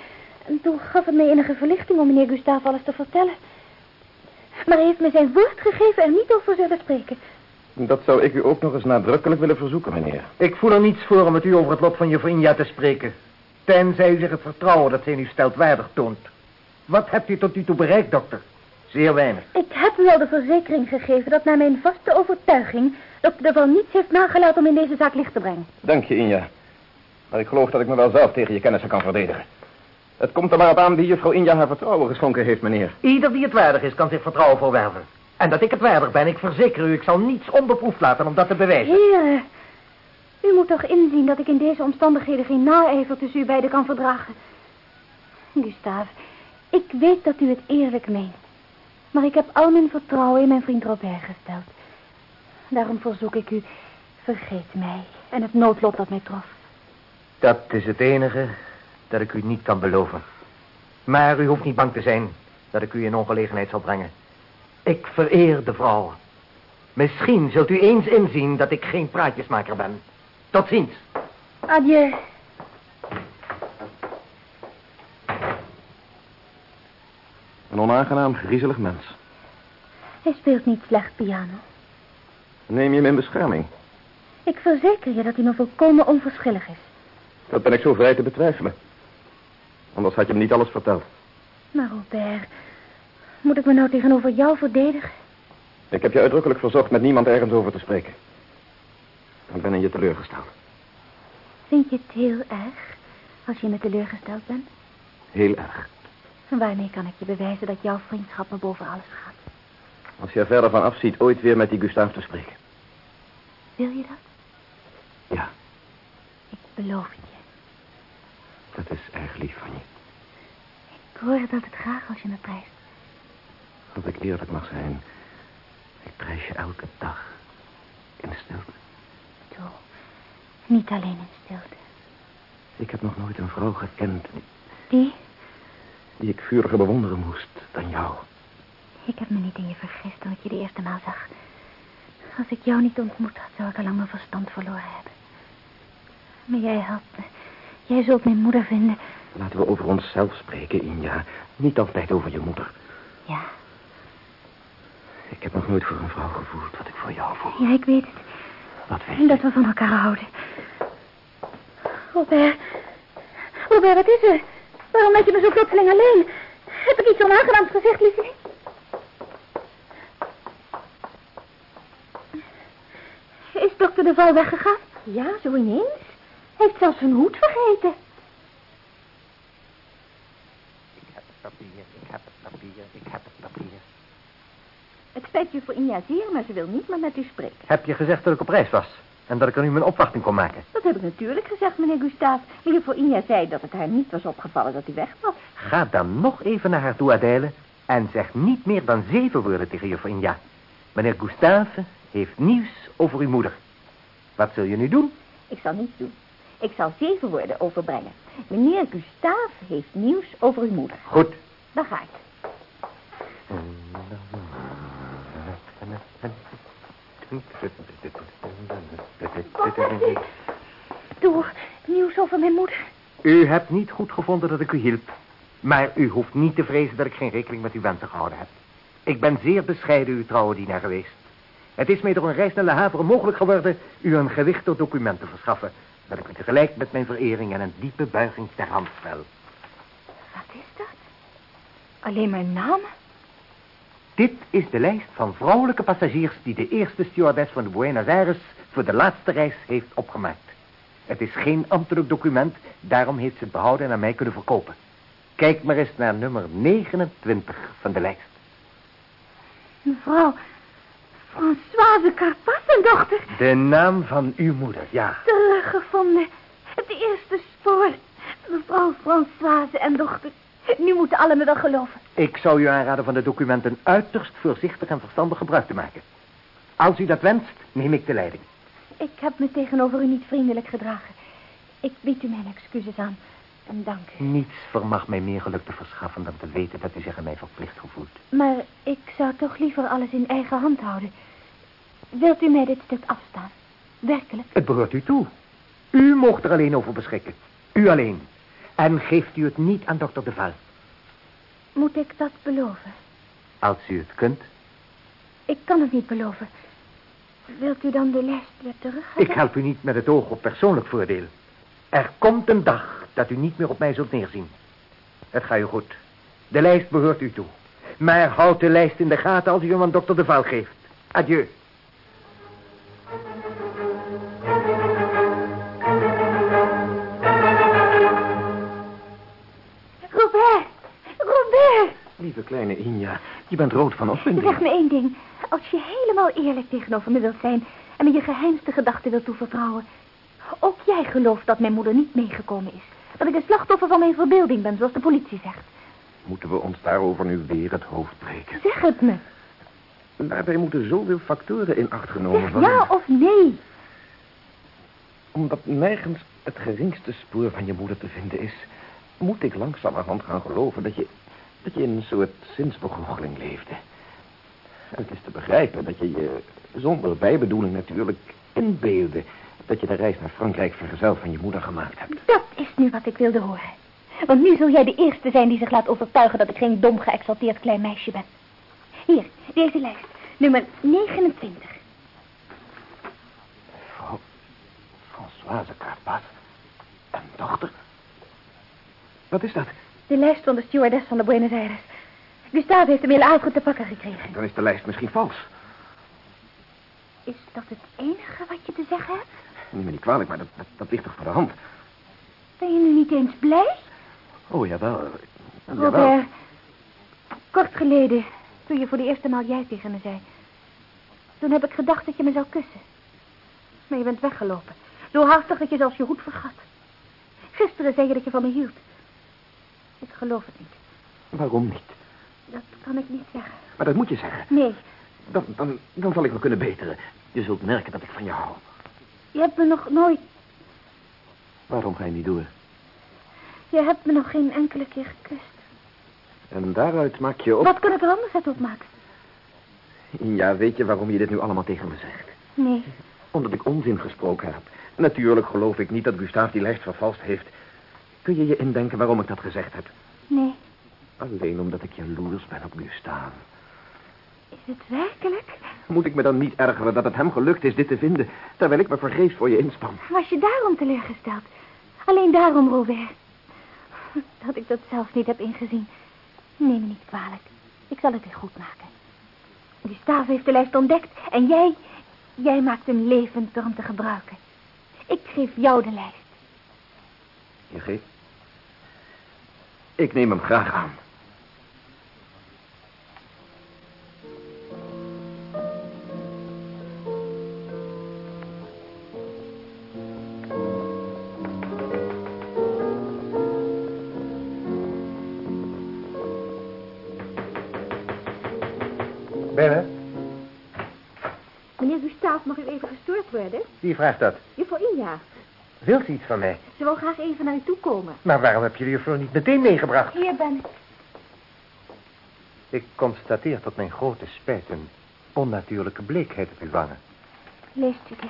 En toen gaf het mij enige verlichting om meneer Gustave alles te vertellen. Maar hij heeft me zijn woord gegeven er niet over zullen spreken.
Dat zou ik u ook nog eens nadrukkelijk willen verzoeken, meneer.
Ik voel er niets voor om met u over het lot van juffrouw Inja te spreken. Tenzij u zich het vertrouwen dat zij in u stelt waardig toont. Wat hebt u tot nu toe bereikt, dokter? Zeer weinig.
Ik heb u al de verzekering gegeven dat naar mijn vaste overtuiging... dokter de Val niets heeft nagelaten om in deze zaak licht te brengen.
Dank je, Inja. Maar ik geloof dat ik me wel zelf tegen je kennissen kan verdedigen. Het komt er maar op aan wie juffrouw Inja haar vertrouwen geschonken heeft, meneer.
Ieder die het waardig is, kan zich vertrouwen voorwerven. En dat ik het waardig ben, ik verzeker u, ik zal niets onbeproefd laten om dat te bewijzen.
Heren, u moet toch inzien dat ik in deze omstandigheden geen naijver tussen u beiden kan verdragen. Gustave, ik weet dat u het eerlijk meent. Maar ik heb al mijn vertrouwen in mijn vriend Robert gesteld. Daarom verzoek ik u, vergeet mij en het noodlot dat mij trof.
Dat is het enige dat ik u niet kan beloven. Maar u hoeft niet bang te zijn dat ik u in ongelegenheid zal brengen. Ik vereer de vrouw. Misschien zult u eens inzien dat ik geen praatjesmaker ben. Tot ziens.
Adieu.
Een onaangenaam, griezelig mens.
Hij speelt niet slecht piano.
Neem je hem in bescherming?
Ik verzeker je dat hij me volkomen onverschillig is.
Dat ben ik zo vrij te betwijfelen. Anders had je hem niet alles verteld.
Maar Robert, moet ik me nou tegenover jou verdedigen?
Ik heb je uitdrukkelijk verzocht met niemand ergens over te spreken. Ik ben in je teleurgesteld.
Vind je het heel erg als je me teleurgesteld bent?
Heel erg.
Waarmee kan ik je bewijzen dat jouw vriendschap me boven alles gaat?
Als je er verder van afziet ooit weer met die Gustave te spreken.
Wil je dat?
Ja,
Ik beloof het je.
dat is erg lief van je.
Ik hoor het altijd graag als je me prijst.
Als ik eerlijk mag zijn. Ik prijs je elke dag. In stilte.
Zo. Niet alleen in stilte.
Ik heb nog nooit een vrouw gekend
Die?
Die ik vuriger bewonderen moest dan jou.
Ik heb me niet in je vergist toen ik je de eerste maal zag. Als ik jou niet ontmoet had, zou ik al lang mijn verstand verloren hebben. Maar jij helpt me. Jij zult mijn moeder vinden.
Laten we over onszelf spreken, Inja. Niet altijd over je moeder.
Ja,
Ik heb nog nooit voor een vrouw gevoeld wat ik voor jou voel.
ja, ik weet het.
Wat weet je?
dat we van elkaar houden. Robert. Robert, wat is er? Waarom laat je me zo plotseling alleen? Heb ik iets onaangenaams gezegd, Lizzie? Is dokter de Val weggegaan? Ja, zo ineens. Hij heeft zelfs zijn hoed vergeten.
Ik heb het papier, ik heb het papier, ik heb het papier.
Het spijt je voor Inja zeer, maar ze wil niet meer met u spreken.
Heb je gezegd dat ik op reis was? En dat ik er nu mijn opwachting kon maken?
Dat heb ik natuurlijk gezegd, meneer Gustave. Maar voor Inja zei dat het haar niet was opgevallen dat hij weg was.
Ga dan nog even naar haar toe, Adèle. En zeg niet meer dan zeven woorden tegen juffrouw Inja. Meneer Gustave heeft nieuws over uw moeder. Wat zul je nu doen?
Ik zal niets doen. Ik zal zeven woorden overbrengen. Meneer Gustave heeft nieuws over uw moeder.
Goed.
Dan ga ik. Doe, nieuws over mijn moeder.
U hebt niet goed gevonden dat ik u hielp. Maar u hoeft niet te vrezen dat ik geen rekening met uw wensen gehouden heb. Ik ben zeer bescheiden uw trouwe dienaar geweest. Het is mij door een reis naar Le Havre mogelijk geworden u een gewichtig document te verschaffen. Dat ik u tegelijk met mijn verering en een diepe buiging ter hand stel.
Wat is dat? Alleen mijn naam?
Dit is de lijst van vrouwelijke passagiers die de eerste stewardess van de Buenos Aires voor de laatste reis heeft opgemaakt. Het is geen ambtelijk document, daarom heeft ze het behouden en aan mij kunnen verkopen. Kijk maar eens naar nummer 29 van de lijst.
Mevrouw Françoise Carpas en dochter.
De naam van uw moeder, ja.
Teruggevonden. Het eerste spoor. Mevrouw Françoise en dochter. Nu moeten alle me wel geloven.
Ik zou u aanraden van de documenten uiterst voorzichtig en verstandig gebruik te maken. Als u dat wenst, neem ik de leiding.
Ik heb me tegenover u niet vriendelijk gedragen. Ik bied u mijn excuses aan. En dank u.
Niets vermag mij meer geluk te verschaffen dan te weten dat u zich aan mij verplicht gevoelt.
Maar ik zou toch liever alles in eigen hand houden. Wilt u mij dit stuk afstaan? Werkelijk?
Het behoort u toe. U mocht er alleen over beschikken. U alleen. En geeft u het niet aan dokter De Val.
Moet ik dat beloven?
Als u het kunt.
Ik kan het niet beloven. Wilt u dan de lijst weer terug
Ik help u niet met het oog op persoonlijk voordeel. Er komt een dag dat u niet meer op mij zult neerzien. Het gaat u goed. De lijst behoort u toe. Maar houd de lijst in de gaten als u hem aan dokter De Val geeft. Adieu.
Lieve kleine Inja, je bent rood van opwinding.
Zeg me één ding. Als je helemaal eerlijk tegenover me wilt zijn... en me je geheimste gedachten wilt toevertrouwen... ook jij gelooft dat mijn moeder niet meegekomen is. Dat ik een slachtoffer van mijn verbeelding ben, zoals de politie zegt.
Moeten we ons daarover nu weer het hoofd breken?
Zeg het me.
Daarbij moeten zoveel factoren in acht genomen
Zeg
worden.
ja of nee.
Omdat nergens het geringste spoor van je moeder te vinden is... moet ik langzamerhand gaan geloven dat je, dat je in een soort zinsbegoocheling leefde. Het is te begrijpen dat je je, zonder bijbedoeling natuurlijk, inbeelde... dat je de reis naar Frankrijk vergezeld van je moeder gemaakt hebt.
Dat is nu wat ik wilde horen. Want nu zul jij de eerste zijn die zich laat overtuigen dat ik geen dom geëxalteerd klein meisje ben. Hier, deze lijst. Nummer 29.
Vrouw Françoise Carpas. Een dochter? Wat is dat?
De lijst van de stewardess van de Buenos Aires. Gustave heeft hem heel avond te pakken gekregen.
Dan is de lijst misschien vals.
Is dat het enige wat je te zeggen hebt?
Neem me niet kwalijk, maar dat, dat, dat ligt toch voor de hand?
Ben je nu niet eens blij?
Oh, jawel. Jawel.
Robert, kort geleden, toen je voor de eerste maal jij tegen me zei... toen heb ik gedacht dat je me zou kussen. Maar je bent weggelopen. Zo haastig dat je zelfs je hoed vergat. Gisteren zei je dat je van me hield. Ik geloof het niet.
Waarom niet?
Dat kan ik niet zeggen.
Maar dat moet je zeggen.
Nee,
Dan, dan, dan zal ik me kunnen beteren. Je zult merken dat ik van je hou.
je hebt me nog nooit...
Waarom ga je niet door?
Je hebt me nog geen enkele keer gekust.
En daaruit maak je op...
Wat kan ik er anders uit opmaken?
Ja, weet je waarom je dit nu allemaal tegen me zegt?
Nee,
Omdat ik onzin gesproken heb. Natuurlijk geloof ik niet dat Gustave die lijst vervalst heeft. Kun je je indenken waarom ik dat gezegd heb?
nee.
Alleen omdat ik jaloers ben op Gustave.
Is het werkelijk?
Moet ik me dan niet ergeren dat het hem gelukt is dit te vinden... terwijl ik me vergeefs voor je inspan?
Was je daarom teleurgesteld? Alleen daarom, Robert. Dat ik dat zelf niet heb ingezien. Neem me niet kwalijk. Ik zal het weer goed maken. Gustave heeft de lijst ontdekt en jij... Jij maakt hem levend door hem te gebruiken. Ik geef jou de lijst.
Je geeft? Ik neem hem graag aan.
Binnen.
worden?
Wie vraagt dat?
Juffrouw Inja.
Wilt ze iets van mij?
Ze wil graag even naar u toe komen.
Maar waarom heb je de juffrouw niet meteen meegebracht?
Hier ben ik.
Ik constateer tot mijn grote spijt een onnatuurlijke bleekheid op uw wangen.
Leest u dit?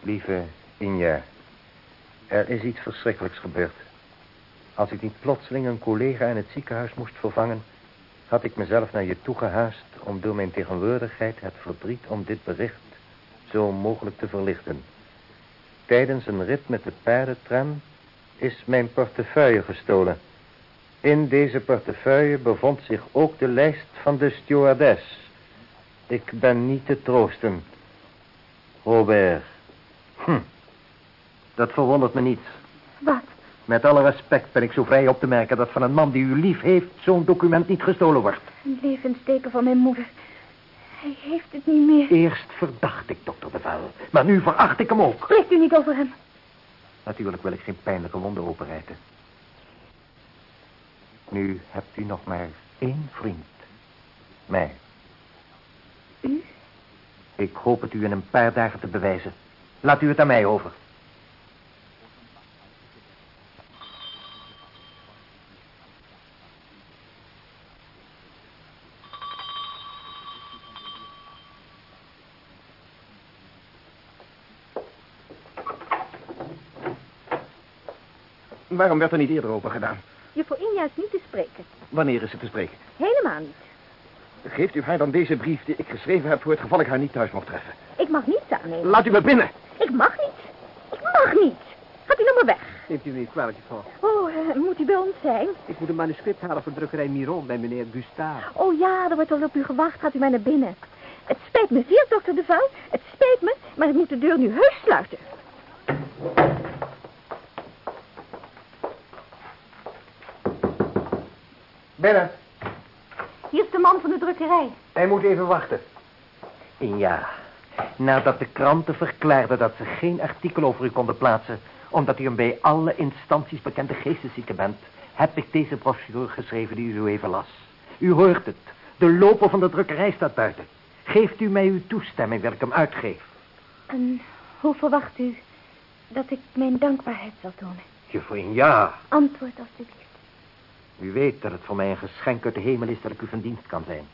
Lieve Inja, er is iets verschrikkelijks gebeurd. Als ik niet plotseling een collega in het ziekenhuis moest vervangen, had ik mezelf naar je toegehaast om door mijn tegenwoordigheid het verdriet om dit bericht zo mogelijk te verlichten. Tijdens een rit met de paardentram is mijn portefeuille gestolen. In deze portefeuille bevond zich ook de lijst van de stewardess. Ik ben niet te troosten. Robert. Hm. Dat verwondert me niet.
Wat?
Met alle respect ben ik zo vrij op te merken dat van een man die u lief heeft zo'n document niet gestolen wordt.
Een levensteken van mijn moeder. Hij heeft het niet meer.
Eerst verdacht ik dokter de Vel, maar nu veracht ik hem ook.
Spreekt u niet over hem.
Natuurlijk wil ik geen pijnlijke wonden openrijten. Nu hebt u nog maar één vriend. Mij.
U?
Ik hoop het u in een paar dagen te bewijzen. Laat u het aan mij over.
Waarom werd er niet eerder open gedaan?
Juffrouw Inja is niet te spreken.
Wanneer is het te spreken?
Helemaal niet.
Geeft u haar dan deze brief die ik geschreven heb voor het geval ik haar niet thuis mocht treffen?
Ik mag niets aannemen.
Laat u me binnen.
Ik mag niet. Ik mag niet. Gaat u nou maar weg.
Neemt u me niet kwalijk, juffrouw.
Oh, eh, moet u bij ons zijn?
Ik moet een manuscript halen voor drukkerij Miron bij meneer Gustave.
Oh ja, er wordt al op u gewacht. Gaat u maar naar binnen. Het spijt me zeer, dokter De Val. Het spijt me, maar ik moet de deur nu heus sluiten.
Binnen.
Hier is de man van de drukkerij.
Hij moet even wachten. Ja, nadat de kranten verklaarden dat ze geen artikel over u konden plaatsen... omdat u een bij alle instanties bekende geesteszieke bent... heb ik deze brochure geschreven die u zo even las. U hoort het. De loper van de drukkerij staat buiten. Geeft u mij uw toestemming dat ik hem uitgeef?
En hoe verwacht u dat ik mijn dankbaarheid zal tonen?
Juffrouw ja.
Antwoord alstublieft.
U weet dat het voor mij een geschenk uit de hemel is dat ik u van dienst kan zijn.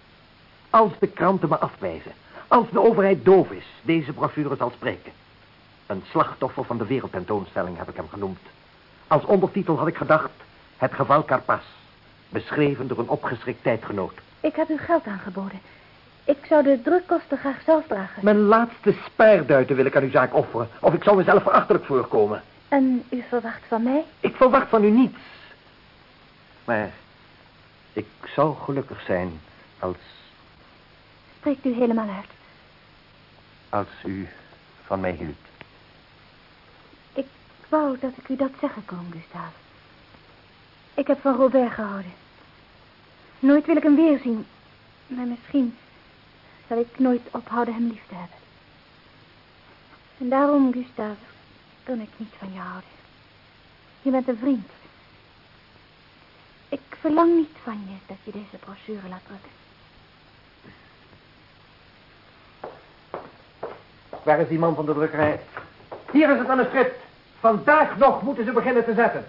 Als de kranten me afwijzen, als de overheid doof is, deze brochure zal spreken. Een slachtoffer van de wereldtentoonstelling heb ik hem genoemd. Als ondertitel had ik gedacht, het geval Carpas, beschreven door een opgeschrikt tijdgenoot.
Ik heb u geld aangeboden. Ik zou de drukkosten graag zelf dragen.
Mijn laatste spaarduiten wil ik aan uw zaak offeren, of ik zal mezelf verachtelijk voorkomen.
En u verwacht van mij?
Ik verwacht van u niets. Maar ik zou gelukkig zijn als,
Spreekt u helemaal uit.
als u van mij hield.
Ik wou dat ik u dat zeggen kon, Gustave. Ik heb van Robert gehouden. Nooit wil ik hem weerzien. Maar misschien zal ik nooit ophouden hem lief te hebben. En daarom, Gustave, kan ik niet van je houden. Je bent een vriend. Verlang niet van je dat je deze brochure laat drukken.
Waar is die man van de drukkerij? Hier is het manuscript. Vandaag nog moeten ze beginnen te zetten.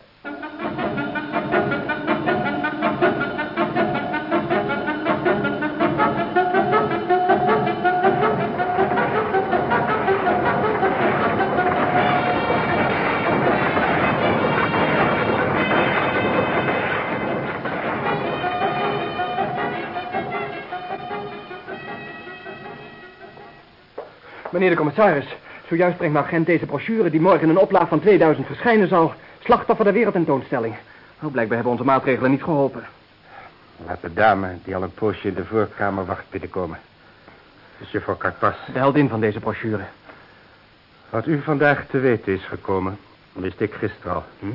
Meneer de commissaris, zojuist brengt mijn agent deze brochure die morgen in een oplaag van 2000 verschijnen zal. Slachtoffer der wereldtentoonstelling. Oh, blijkbaar hebben onze maatregelen niet geholpen.
Laat de dame die al een poosje in de voorkamer wacht binnenkomen. Dus juffrouw Carpas.
De heldin van deze brochure.
Wat u vandaag te weten is gekomen, wist ik gisteren al. Hm?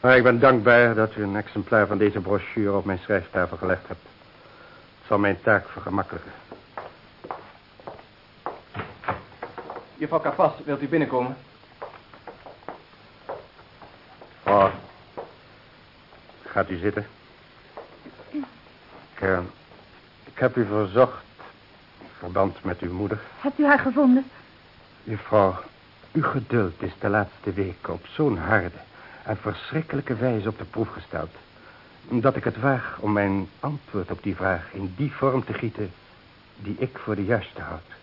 Maar ik ben dankbaar dat u een exemplaar van deze brochure op mijn schrijftafel gelegd hebt. Het zal mijn taak vergemakkelijken.
Juffrouw Capas, wilt u binnenkomen?
Oh. Gaat u zitten. Ik, eh, ik heb u verzocht verband met uw moeder.
Hebt u haar gevonden?
Juffrouw, uw geduld is de laatste weken op zo'n harde en verschrikkelijke wijze op de proef gesteld... dat ik het waag om mijn antwoord op die vraag in die vorm te gieten... die ik voor de juiste houd.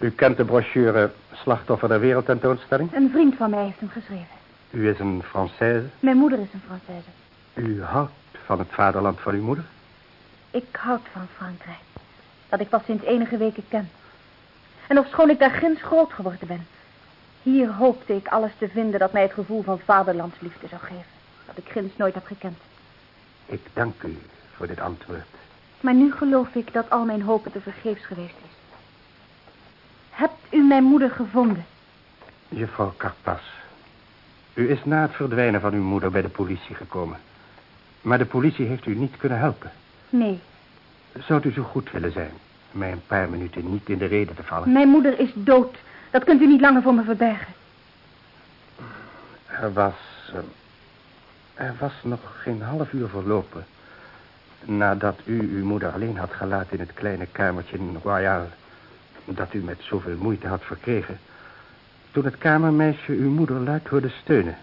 U kent de brochure Slachtoffer der Wereldtentoonstelling?
Een vriend van mij heeft hem geschreven.
U is een Française?
Mijn moeder is een Française.
U houdt van het vaderland van uw moeder?
Ik houd van Frankrijk. Dat ik pas sinds enige weken ken. En ofschoon ik daar ginds groot geworden ben... hier hoopte ik alles te vinden dat mij het gevoel van vaderlandsliefde zou geven. Dat ik ginds nooit heb gekend.
Ik dank u voor dit antwoord.
Maar nu geloof ik dat al mijn hopen te vergeefs geweest is. Hebt u mijn moeder gevonden?
Juffrouw Carpas, u is na het verdwijnen van uw moeder bij de politie gekomen. Maar de politie heeft u niet kunnen helpen.
Nee.
Zou u zo goed willen zijn mij een paar minuten niet in de reden te vallen?
Mijn moeder is dood. Dat kunt u niet langer voor me verbergen.
Er was... eh, er was nog geen half uur verlopen... nadat u uw moeder alleen had gelaten in het kleine kamertje in Royal... dat u met zoveel moeite had verkregen... toen het kamermeisje uw moeder luid hoorde steunen.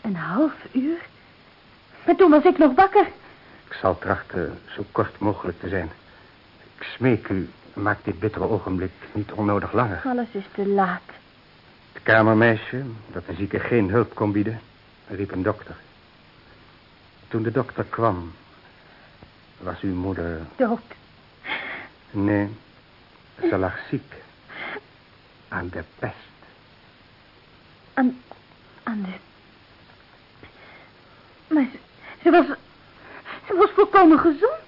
Een half uur? Maar toen was ik nog wakker.
Ik zal trachten zo kort mogelijk te zijn. Ik smeek u, maak dit bittere ogenblik niet onnodig langer.
Alles is te laat.
Het kamermeisje, dat de zieke geen hulp kon bieden, riep een dokter. Toen de dokter kwam, was uw moeder...
Dood.
Nee, ze lag ziek. Aan de pest.
Aan, aan de... Maar ze, ze was... Ze was volkomen gezond.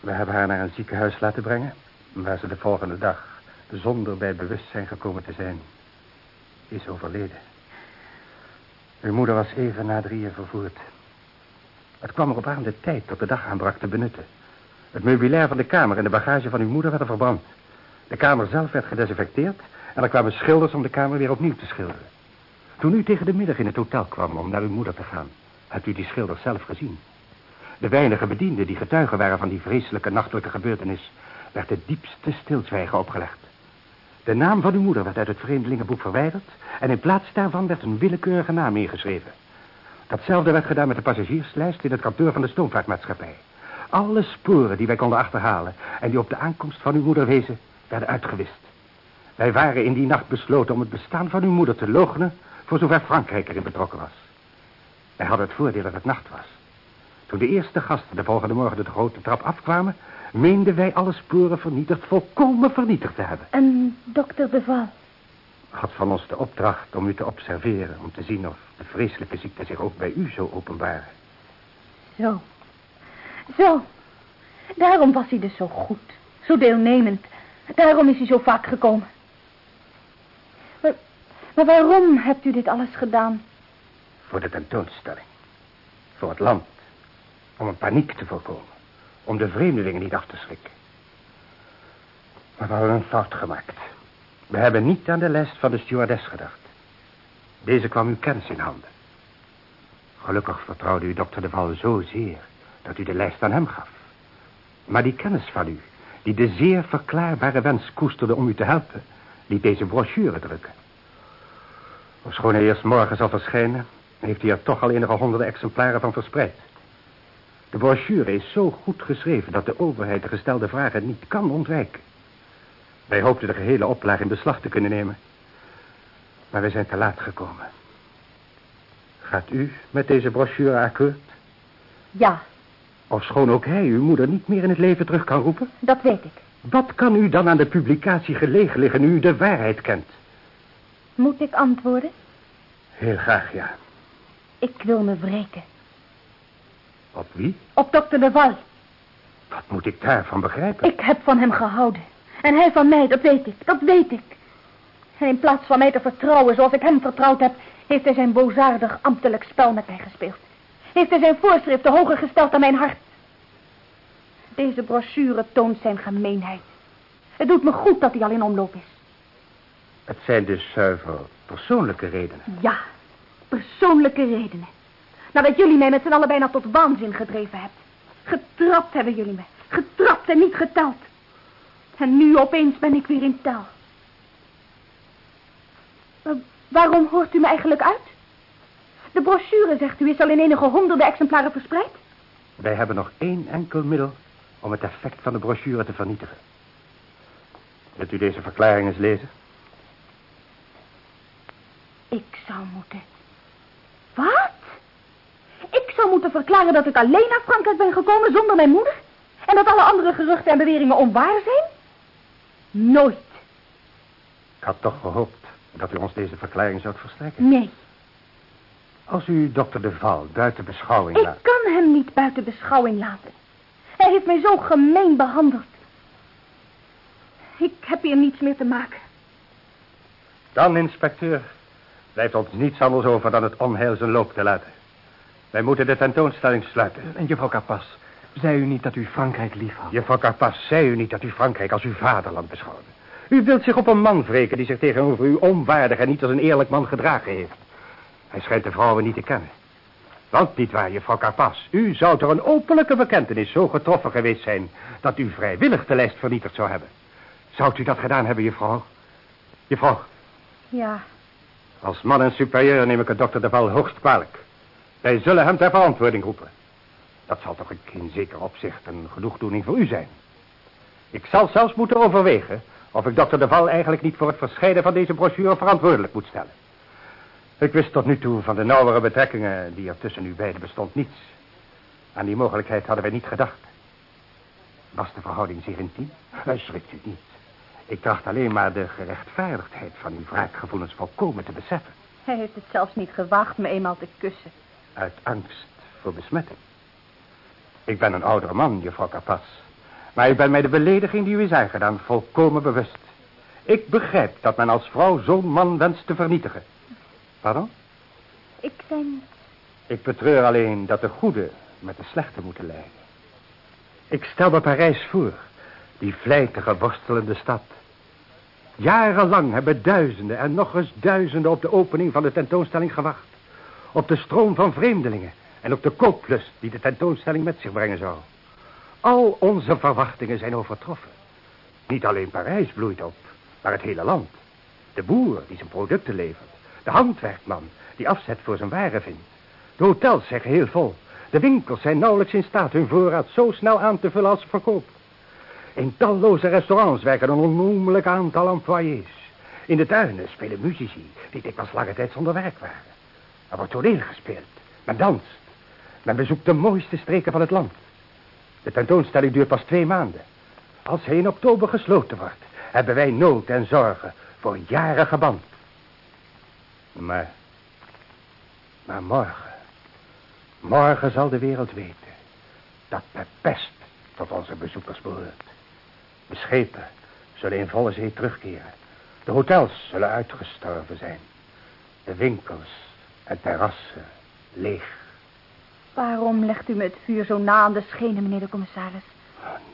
We hebben haar naar een ziekenhuis laten brengen... waar ze de volgende dag, zonder bij bewustzijn gekomen te zijn, is overleden. Uw moeder was even na drieën vervoerd. Het kwam erop aan de tijd tot de dag aanbrak te benutten. Het meubilair van de kamer en de bagage van uw moeder werden verbrand. De kamer zelf werd gedesinfecteerd... en er kwamen schilders om de kamer weer opnieuw te schilderen. Toen u tegen de middag in het hotel kwam om naar uw moeder te gaan... hebt u die schilders zelf gezien. De weinige bedienden die getuigen waren van die vreselijke nachtelijke gebeurtenis... werd het diepste stilzwijgen opgelegd. De naam van uw moeder werd uit het vreemdelingenboek verwijderd... en in plaats daarvan werd een willekeurige naam ingeschreven. Datzelfde werd gedaan met de passagierslijst in het kantoor van de stoomvaartmaatschappij. Alle sporen die wij konden achterhalen... en die op de aankomst van uw moeder wezen, werden uitgewist. Wij waren in die nacht besloten om het bestaan van uw moeder te loochenen... voor zover Frankrijk erin betrokken was. Wij hadden het voordeel dat het nacht was. Toen de eerste gasten de volgende morgen de grote trap afkwamen... meenden wij alle sporen vernietigd, volkomen vernietigd te hebben.
En dokter de Val.
Had van ons de opdracht om u te observeren... om te zien of de vreselijke ziekte zich ook bij u zou openbaren.
Zo. Zo. Daarom was hij dus zo goed. Zo deelnemend. Daarom is hij zo vaak gekomen. Maar, waarom hebt u dit alles gedaan?
Voor de tentoonstelling. Voor het land. Om een paniek te voorkomen. Om de vreemdelingen niet af te schrikken. Maar we hebben een fout gemaakt. We hebben niet aan de lijst van de stewardess gedacht. Deze kwam uw kennis in handen. Gelukkig vertrouwde u dokter de Val zozeer dat u de lijst aan hem gaf. Maar die kennis van u, die de zeer verklaarbare wens koesterde om u te helpen, liet deze brochure drukken. Ofschoon hij eerst morgen zal verschijnen, heeft hij er toch al enige honderden exemplaren van verspreid. De brochure is zo goed geschreven dat de overheid de gestelde vragen niet kan ontwijken. Wij hoopten de gehele oplage in beslag te kunnen nemen. Maar we zijn te laat gekomen. Gaat u met deze brochure akkoord?
Ja,
Ofschoon ook hij uw moeder niet meer in het leven terug kan roepen?
dat weet ik.
Wat kan u dan aan de publicatie gelegen liggen nu u de waarheid kent?
Moet ik antwoorden?
Heel graag, ja.
Ik wil me wreken.
Op wie?
Op dokter de.
Wat moet ik daarvan begrijpen?
Ik heb van hem gehouden. En hij van mij, dat weet ik. Dat weet ik. En in plaats van mij te vertrouwen zoals ik hem vertrouwd heb... heeft hij zijn bozaardig ambtelijk spel met mij gespeeld. Heeft hij zijn voorschriften hoger gesteld dan mijn hart. Deze brochure toont zijn gemeenheid. Het doet me goed dat hij al in omloop is.
Het zijn dus zuiver persoonlijke redenen.
Ja, persoonlijke redenen. Nadat jullie mij met z'n allen bijna tot waanzin gedreven hebt. Getrapt hebben jullie me. Getrapt en niet geteld. En nu opeens ben ik weer in taal. waarom hoort u me eigenlijk uit? De brochure, zegt u, is al in enige honderden exemplaren verspreid?
Wij hebben nog één enkel middel om het effect van de brochure te vernietigen. Wilt u deze verklaring eens lezen?
Ik zou moeten... Wat? Ik zou moeten verklaren dat ik alleen naar Frankrijk ben gekomen zonder mijn moeder? En dat alle andere geruchten en beweringen onwaar zijn? Nooit.
Ik had toch gehoopt dat u ons deze verklaring zou verstrekken.
Nee.
Als u dokter De Val buiten beschouwing
laat... Ik kan hem niet buiten beschouwing laten. Hij heeft mij zo gemeen behandeld. Ik heb hier niets meer te maken.
Dan, inspecteur, blijft ons niets anders over dan het onheil zijn loop te laten. Wij moeten de tentoonstelling sluiten.
En juffrouw Carpas, zei u niet dat u Frankrijk lief had?
Juffrouw Carpas, zei u niet dat u Frankrijk als uw vaderland beschouwde? U wilt zich op een man wreken die zich tegenover u onwaardig en niet als een eerlijk man gedragen heeft. Hij schijnt de vrouwen niet te kennen. Want niet waar, juffrouw Carpas, u zou door een openlijke bekentenis zo getroffen geweest zijn... dat u vrijwillig de lijst vernietigd zou hebben. Zou u dat gedaan hebben, juffrouw? Juffrouw?
Ja.
Als man en superieur neem ik het dokter de Val hoogst kwalijk. Wij zullen hem ter verantwoording roepen. Dat zal toch in zeker opzicht een genoegdoening voor u zijn. Ik zal zelfs moeten overwegen of ik dokter de Val eigenlijk niet voor het verscheiden van deze brochure verantwoordelijk moet stellen. Ik wist tot nu toe van de nauwere betrekkingen die er tussen u beiden bestond niets. Aan die mogelijkheid hadden wij niet gedacht. Was de verhouding zeer intiem? Schrikt u niet. Ik dacht alleen maar de gerechtvaardigdheid van uw wraakgevoelens volkomen te beseffen.
Hij heeft het zelfs niet gewaagd me eenmaal te kussen.
Uit angst voor besmetting. Ik ben een oudere man, juffrouw Capas. Maar ik ben mij de belediging die u is aangedaan volkomen bewust. Ik begrijp dat men als vrouw zo'n man wenst te vernietigen. Pardon?
Ik denk...
Ik betreur alleen dat de goede met de slechte moeten lijden. Ik stel me Parijs voor, die vlijtige, worstelende stad. Jarenlang hebben duizenden en nog eens duizenden op de opening van de tentoonstelling gewacht. Op de stroom van vreemdelingen en op de kooplust die de tentoonstelling met zich brengen zou. Al onze verwachtingen zijn overtroffen. Niet alleen Parijs bloeit op, maar het hele land. De boer die zijn producten levert. De handwerkman die afzet voor zijn waren vindt. De hotels zijn heel vol. De winkels zijn nauwelijks in staat hun voorraad zo snel aan te vullen als ze verkopen. In talloze restaurants werken een onnoemelijk aantal employés. In de tuinen spelen muzici die dikwijls lange tijd zonder werk waren. Er wordt toneel gespeeld. Men danst. Men bezoekt de mooiste streken van het land. De tentoonstelling duurt pas twee maanden. Als hij in oktober gesloten wordt, hebben wij nood en zorgen voor jaren geband. Maar, maar morgen, morgen zal de wereld weten dat de pest tot onze bezoekers behoort. De schepen zullen in volle zee terugkeren. De hotels zullen uitgestorven zijn. De winkels en terrassen leeg.
Waarom legt u me het vuur zo na aan de schenen, meneer de commissaris?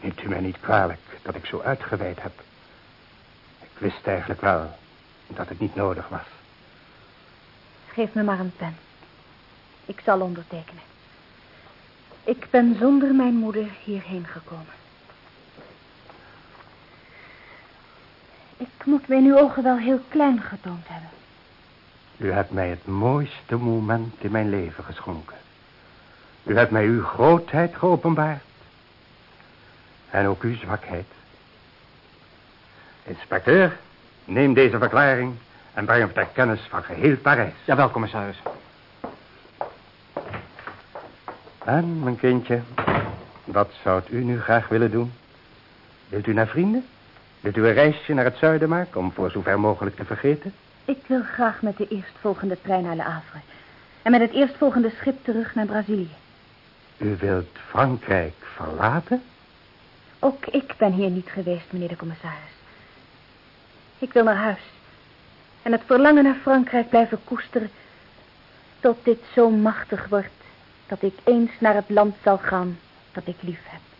Neemt u mij niet kwalijk dat ik zo uitgeweid heb. Ik wist eigenlijk wel dat het niet nodig was.
Geef me maar een pen. Ik zal ondertekenen. Ik ben zonder mijn moeder hierheen gekomen. Ik moet me in uw ogen wel heel klein getoond hebben.
U hebt mij het mooiste moment in mijn leven geschonken. U hebt mij uw grootheid geopenbaard. En ook uw zwakheid. Inspecteur, neem deze verklaring en breng hem ter kennis van geheel Parijs.
Jawel, commissaris.
En, mijn kindje, wat zou u nu graag willen doen? Wilt u naar vrienden? Wilt u een reisje naar het zuiden maken om voor zover mogelijk te vergeten?
Ik wil graag met de eerstvolgende trein naar Le Havre. En met het eerstvolgende schip terug naar Brazilië.
U wilt Frankrijk verlaten?
Ook ik ben hier niet geweest, meneer de commissaris. Ik wil naar huis. En het verlangen naar Frankrijk blijven koesteren... tot dit zo machtig wordt... dat ik eens naar het land zal gaan dat ik lief heb.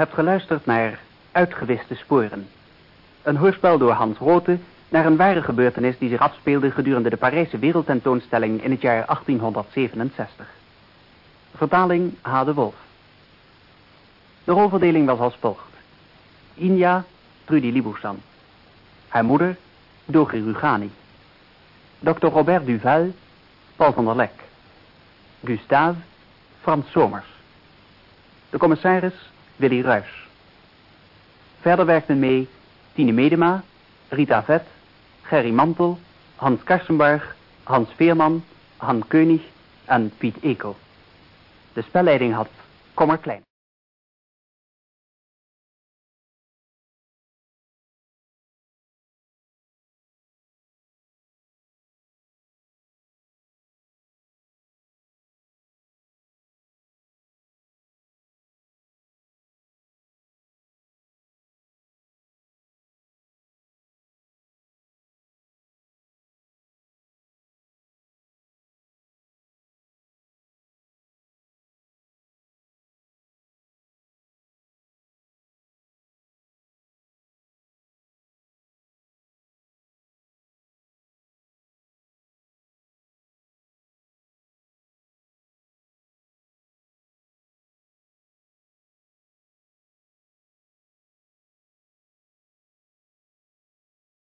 Hebt geluisterd naar Uitgewiste Sporen. Een hoorspel door Hans Rothe naar een ware gebeurtenis die zich afspeelde gedurende de Parijse wereldtentoonstelling in het jaar 1867. Vertaling H. de Wolf. De rolverdeling was als volgt. Inja, Trudy Liboussan. Haar moeder, Dogri Rugani. Dr. Robert Duval, Paul van der Lek. Gustave, Frans Somers. De commissaris, Willy Ruys. Verder werkten mee Tine Medema, Rita Vet, Gerry Mantel, Hans Karsenbarg, Hans Veerman, Han Keunig en Piet Ekel. De spelleiding had Kommer Klein.